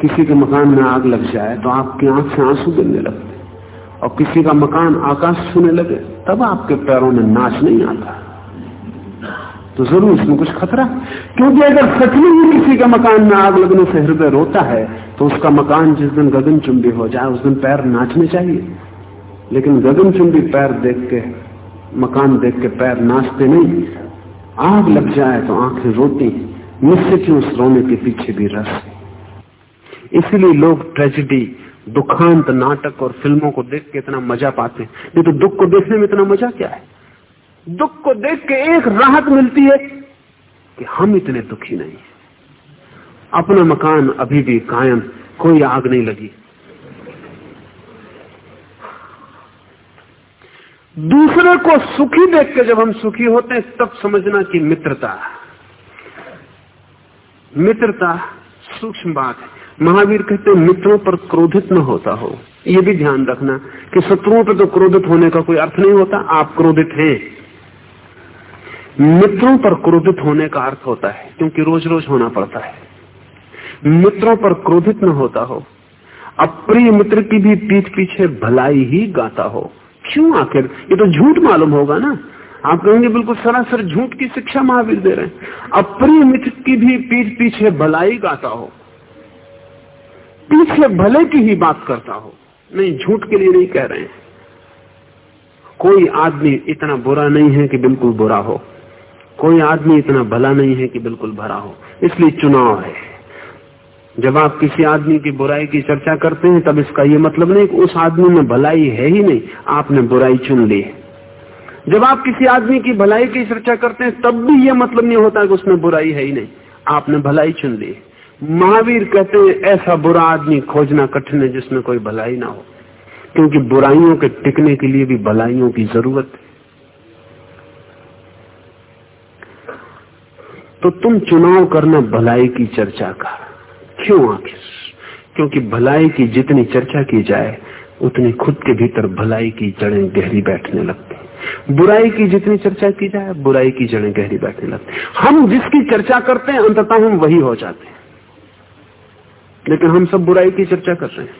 किसी के मकान में आग लग जाए तो आपकी आँख से आँसू गिरने लगते और किसी का मकान आकाश छूने लगे, तब आपके पैरों में नाच नहीं आता। तो ज़रूर इसमें कुछ खतरा क्योंकि अगर सच में ही किसी का मकान में आग लगने से हृदय रोता है तो उसका मकान जिस दिन गगन चुंबी हो जाए, उस दिन पैर नाचने चाहिए। लेकिन गगन चुंबी पैर देख के मकान देख के पैर नाचते नहीं। आग लग जाए तो आँखें रोती निश्चित ही उस रोने के पीछे भी रस इसलिए लोग ट्रेजिडी दुखांत, नाटक और फ़िल्मों को देख के इतना मज़ा पाते नहीं तो दुख को देखने में इतना मज़ा क्या है? दुख को देख के एक राहत मिलती है कि हम इतने दुखी नहीं अपना मकान अभी भी कायम, कोई आग नहीं लगी। दूसरे को सुखी देख के जब हम सुखी होते हैं, तब समझना कि मित्रता मित्रता सूक्ष्म बात है। महावीर कहते हैं, मित्रों पर क्रोधित न होता हो। यह भी ध्यान रखना कि शत्रुओं पर तो क्रोधित होने का कोई अर्थ नहीं होता, आप क्रोधित हैं। मित्रों पर क्रोधित होने का अर्थ होता है, क्योंकि रोज रोज होना पड़ता है। मित्रों पर क्रोधित न होता हो। अप्रिय मित्र की भी पीठ पीछे भलाई ही गाता हो। क्यों आखिर? ये तो झूठ मालूम होगा ना। आप कहेंगे, बिल्कुल सरासर झूठ की शिक्षा महावीर दे रहे हैं। अप्रिय मित्र की भी पीठ पीछे भलाई गाता हो। पीछे भले की ही बात करता हो। नहीं, झूठ के लिए नहीं कह रहे हैं। कोई आदमी इतना बुरा नहीं है कि बिल्कुल बुरा हो। कोई आदमी इतना भला नहीं है कि बिल्कुल भरा हो। इसलिए चुनाव है। जब आप किसी आदमी की बुराई की चर्चा करते हैं, तब इसका यह मतलब नहीं कि उस आदमी में भलाई है ही नहीं, आपने बुराई चुन ली। है जब आप किसी आदमी की भलाई की चर्चा करते हैं, तब भी यह मतलब नहीं होता कि उसमें बुराई है ही नहीं। आपने भलाई चुन ली। महावीर कहते हैं, ऐसा बुरा आदमी खोजना कठिन है जिसमें कोई भलाई ना हो। क्योंकि बुराइयों के टिकने के लिए भी भलाइयों की ज़रूरत है। तो तुम चुनाव करना भलाई की चर्चा का क्यों आखिर क्योंकि भलाई की जितनी चर्चा की जाए, उतनी खुद के भीतर भलाई की जड़ें गहरी बैठने लगती बुराई की जितनी चर्चा की जाए, बुराई की जड़ें गहरी बैठने लगती हम जिसकी चर्चा करते हैं, अंततः हम वही हो जाते हैं। लेकिन हम सब बुराई की चर्चा कर रहे हैं।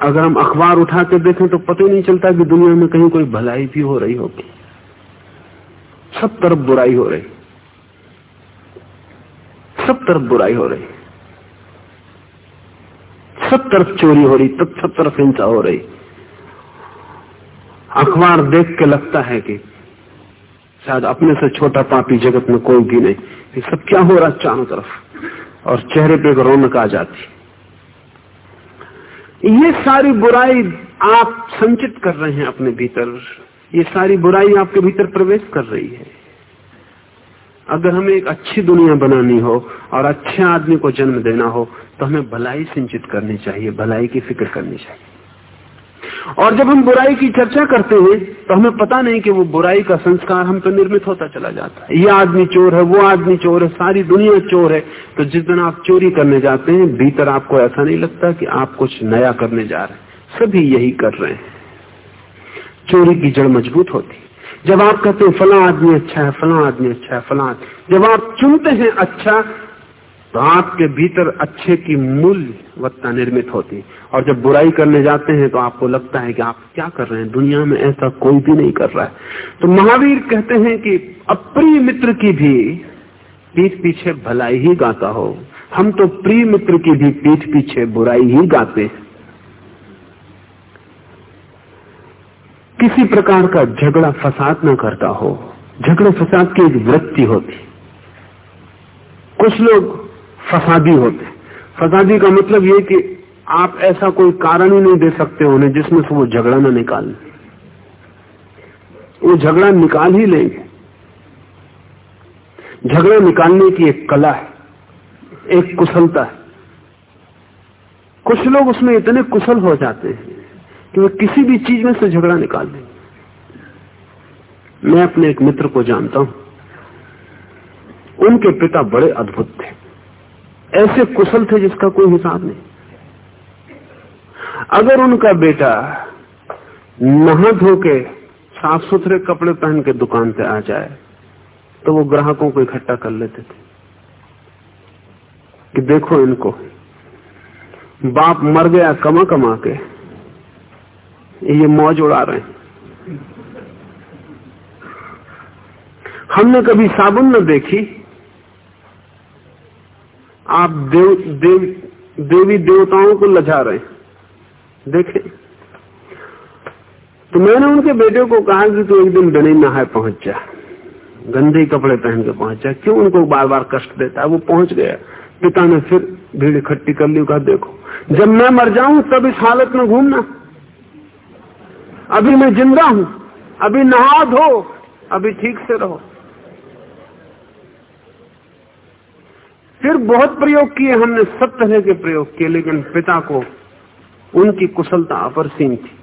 अगर हम अखबार उठा के देखें तो पता ही नहीं चलता कि दुनिया में कहीं कोई भलाई भी हो रही होगी। सब तरफ़ बुराई हो रही। सब तरफ़ बुराई हो रही। सब तरफ़ चोरी हो रही, तब सब तरफ़ हिंसा हो रही। अखबार देख के लगता है कि शायद अपने से छोटा पापी जगत में कोई भी नहीं। ये सब क्या हो रहा चारों तरफ़? और चेहरे पे रौनक आ जाती। ये सारी बुराई आप संचित कर रहे हैं अपने भीतर। ये सारी बुराई आपके भीतर प्रवेश कर रही है। अगर हमें एक अच्छी दुनिया बनानी हो और अच्छे आदमी को जन्म देना हो तो हमें भलाई सिंचित करनी चाहिए, भलाई की फ़िक्र करनी चाहिए। और जब हम बुराई की चर्चा करते हैं तो हमें पता नहीं कि वो बुराई का संस्कार हम पर निर्मित होता चला जाता है। ये आदमी चोर है, वो आदमी चोर है, सारी दुनिया चोर है। तो जिस दिन आप चोरी करने जाते हैं, भीतर आपको ऐसा नहीं लगता कि आप कुछ नया करने जा रहे हैं। सभी यही कर रहे हैं। चोरी की जड़ मज़बूत होती जब आप कहते हैं, फला आदमी अच्छा है, फला आदमी अच्छा है, फला जब आप चुनते हैं अच्छा तो आपके भीतर अच्छे की मूल्यवत्ता निर्मित होती और जब बुराई करने जाते हैं तो आपको लगता है कि आप क्या कर रहे हैं? दुनिया में ऐसा कोई भी नहीं कर रहा है। तो महावीर कहते हैं कि अप्रिय मित्र की भी पीठ पीछे भलाई ही गाता हो। हम तो प्रिय मित्र की भी पीठ पीछे बुराई ही गाते हैं। किसी प्रकार का झगड़ा फसाद ना करता हो। झगड़े फसाद की एक वृत्ति होती। कुछ लोग फसादी होते। फसादी का मतलब यह कि आप ऐसा कोई कारण ही नहीं दे सकते उन्हें जिसमें से वो झगड़ा ना निकाल वो झगड़ा निकाल ही लेंगे झगड़ा निकालने की एक कला है, एक कुशलता है। कुछ लोग उसमें इतने कुशल हो जाते हैं। कि वे किसी भी चीज़ में से झगड़ा निकाल देंगे मैं अपने एक मित्र को जानता हूँ। उनके पिता बड़े अद्भुत थे। ऐसे कुशल थे जिसका कोई हिसाब नहीं। अगर उनका बेटा नहा धो के साफ़ सुथरे कपड़े पहन के दुकान पे आ जाए तो वो ग्राहकों को इकट्ठा कर लेते थे। कि देखो इनको, बाप मर गया कमा कमा के ये मौज उड़ा रहे हैं। हमने कभी साबुन न देखी। आप देव देव, देवी देवताओं को लजा रहे हैं। देखे। तो मैंने उनके बेटे को कहा कि तू एक दिन बनी नहाए पहुँच जा। गंदे कपड़े पहन के पहुँच जा। क्यों उनको बार बार कष्ट देता? है वो पहुँच गया। पिता ने फिर भीड़ इकट्ठी कर ली कहा, देखो, जब मैं मर जाऊँ, तब इस हालत में घूमना। अभी मैं ज़िंदा हूँ, अभी नहा धो, अभी ठीक से रहो। फिर बहुत प्रयोग किए हमने, सब तरह के प्रयोग किए, लेकिन पिता को उनकी कुशलता अपरसीम थी।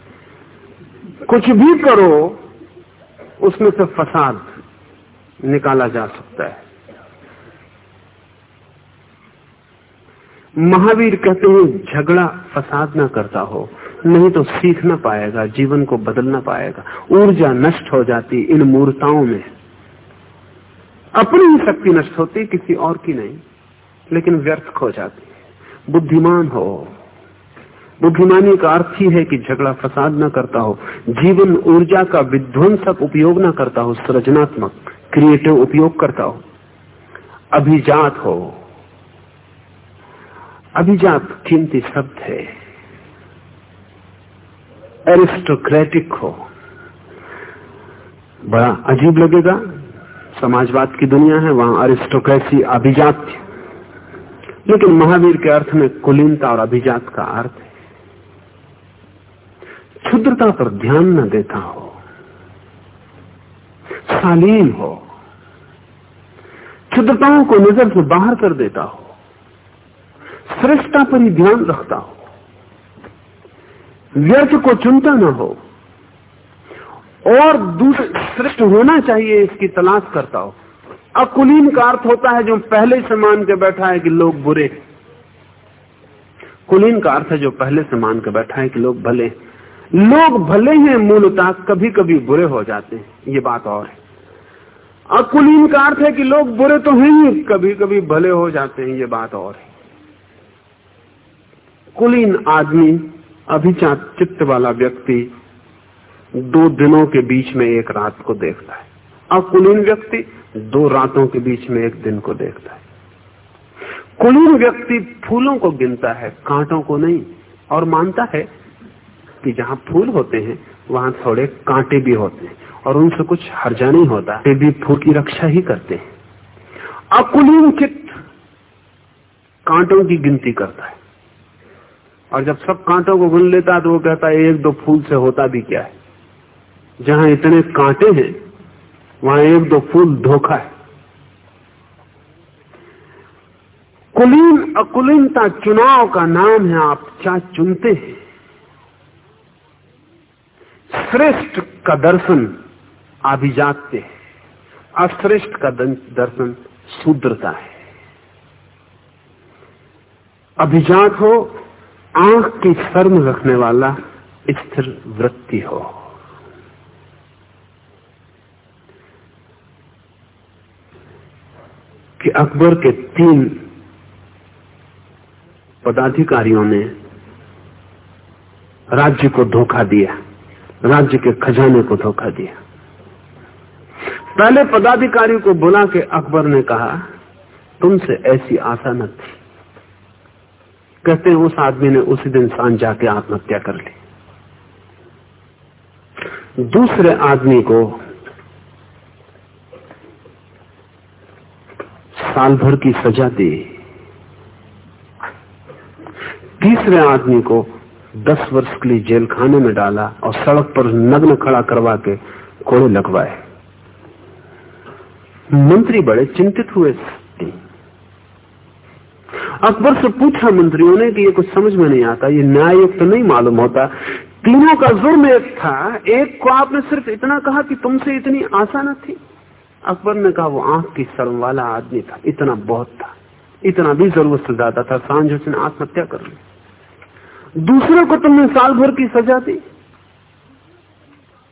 कुछ भी करो, उसमें से फसाद निकाला जा सकता है। महावीर कहते हैं, झगड़ा फसाद ना करता हो। नहीं तो सीख ना पाएगा, जीवन को बदल ना पाएगा। ऊर्जा नष्ट हो जाती इन मूर्ताओं में। अपनी ही शक्ति नष्ट होती, किसी और की नहीं, लेकिन व्यर्थ खो जाती बुद्धिमान हो। बुद्धिमानी का अर्थ ही है कि झगड़ा फसाद न करता हो। जीवन ऊर्जा का विध्वंसक उपयोग न करता हो, सृजनात्मक, क्रिएटिव उपयोग करता हो। अभिजात हो। अभिजात कीमती शब्द है। एरिस्टोक्रेटिक हो। बड़ा अजीब लगेगा, समाजवाद की दुनिया है, वहाँ अरिस्टोक्रेसी अभिजात लेकिन महावीर के अर्थ में कुलीनता और अभिजात का अर्थ है। क्षुद्रता पर ध्यान न देता हो। शालीन हो। क्षुद्रताओं को नज़र से बाहर कर देता हो। श्रेष्ठता पर ही ध्यान रखता हो। व्यर्थ को चुनता ना हो। और दूसरे, श्रेष्ठ होना चाहिए इसकी तलाश करता हो। अकुलीन का अर्थ होता है जो पहले से मान के बैठा है कि लोग बुरे कुलीन का अर्थ है जो पहले से मान के बैठा है कि लोग भले लोग भले हैं, मूलतः कभी कभी बुरे हो जाते हैं। ये बात और है। अकुलीन का अर्थ है कि लोग बुरे तो हैं ही कभी कभी भले हो जाते हैं। ये बात और है। कुलीन आदमी अभिचात चित्त वाला व्यक्ति दो दिनों के बीच में एक रात को देखता है। अकुलीन व्यक्ति दो रातों के बीच में एक दिन को देखता है। कुलीन व्यक्ति फूलों को गिनता है, कांटों को नहीं, और मानता है कि जहाँ फूल होते हैं, वहाँ थोड़े कांटे भी होते हैं, और उनसे कुछ हर्जा नहीं होता, वे भी फूल की रक्षा ही करते हैं। अकुलीन चित्त कांटों की गिनती करता है। और जब सब कांटों को गुन लेता तो वो कहता है एक दो फूल से होता भी क्या है? जहाँ इतने कांटे हैं, वहाँ एक दो फूल धोखा है। कुलीन, अकुलीनता चुनाव का नाम है, आप क्या चुनते हैं? श्रेष्ठ का दर्शन अभिजात्य है। अश्रेष्ठ का दर्शन शूद्रता है। अभिजात हो आँख की शर्म रखने वाला स्थिर वृत्ति हो। कि अकबर के तीन पदाधिकारियों ने राज्य को धोखा दिया, राज्य के खजाने को धोखा दिया। पहले पदाधिकारी को बुला के अकबर ने कहा, तुमसे ऐसी आशा न थी। कहते हैं, उस आदमी ने उसी दिन साँझ जाके आत्महत्या कर ली। दूसरे आदमी को साल भर की सजा दी। तीसरे आदमी को दस वर्ष के लिए जेल खाने में डाला और सड़क पर नग्न खड़ा करवा के कोड़े लगवाए। मंत्री बड़े चिंतित हुए। अकबर से पूछा मंत्रियों ने कि ये कुछ समझ में नहीं आता, ये न्यायुक्त तो नहीं मालूम होता। तीनों का जुर्म एक था, एक को आपने सिर्फ़ इतना कहा कि तुमसे इतनी आशा न थी। अकबर ने कहा, वो आँख की शर्म वाला आदमी था, इतना बहुत था, इतना भी ज़रूरत से ज़्यादा था, साँझ उसने आत्महत्या कर ली। दूसरे को तुमने साल भर की सजा दी।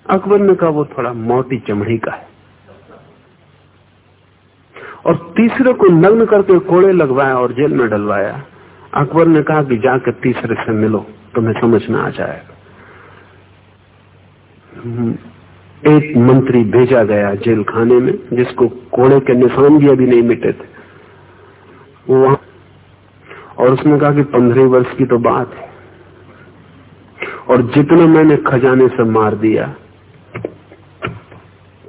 अकबर ने कहा, वो थोड़ा मोटी चमड़ी का है। और तीसरे को नग्न करके कोड़े लगवाया और जेल में डलवाया। अकबर ने कहा कि जाकर तीसरे से मिलो, तुम्हें समझ में आ जाएगा। एक मंत्री भेजा गया जेल खाने में, जिसको कोड़े के निशान भी अभी नहीं मिटे थे। वो और उसने कहा कि पंद्रह वर्ष की तो बात है। और जितना मैंने खजाने से मार दिया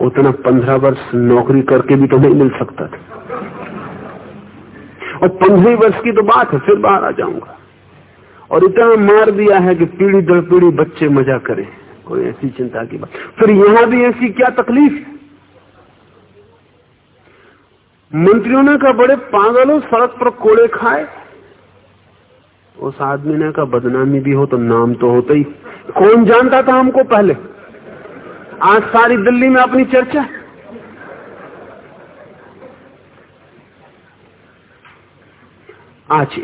उतना पंद्रह वर्ष नौकरी करके भी तो नहीं मिल सकता था। और पंद्रह वर्ष की तो बात है, फिर बाहर आ जाऊँगा। और इतना मार दिया है कि पीढ़ी दर पीढ़ी बच्चे मज़ा करें। कोई ऐसी चिंता की बात। फिर यहाँ भी ऐसी क्या तकलीफ़ है? मंत्रियों ने कहा, बड़े पागल सड़क पर कोड़े खाए। उस आदमी ने कहा, बदनामी भी हो तो नाम तो होता ही। कौन जानता था हमको पहले? आज सारी दिल्ली में अपनी चर्चा आज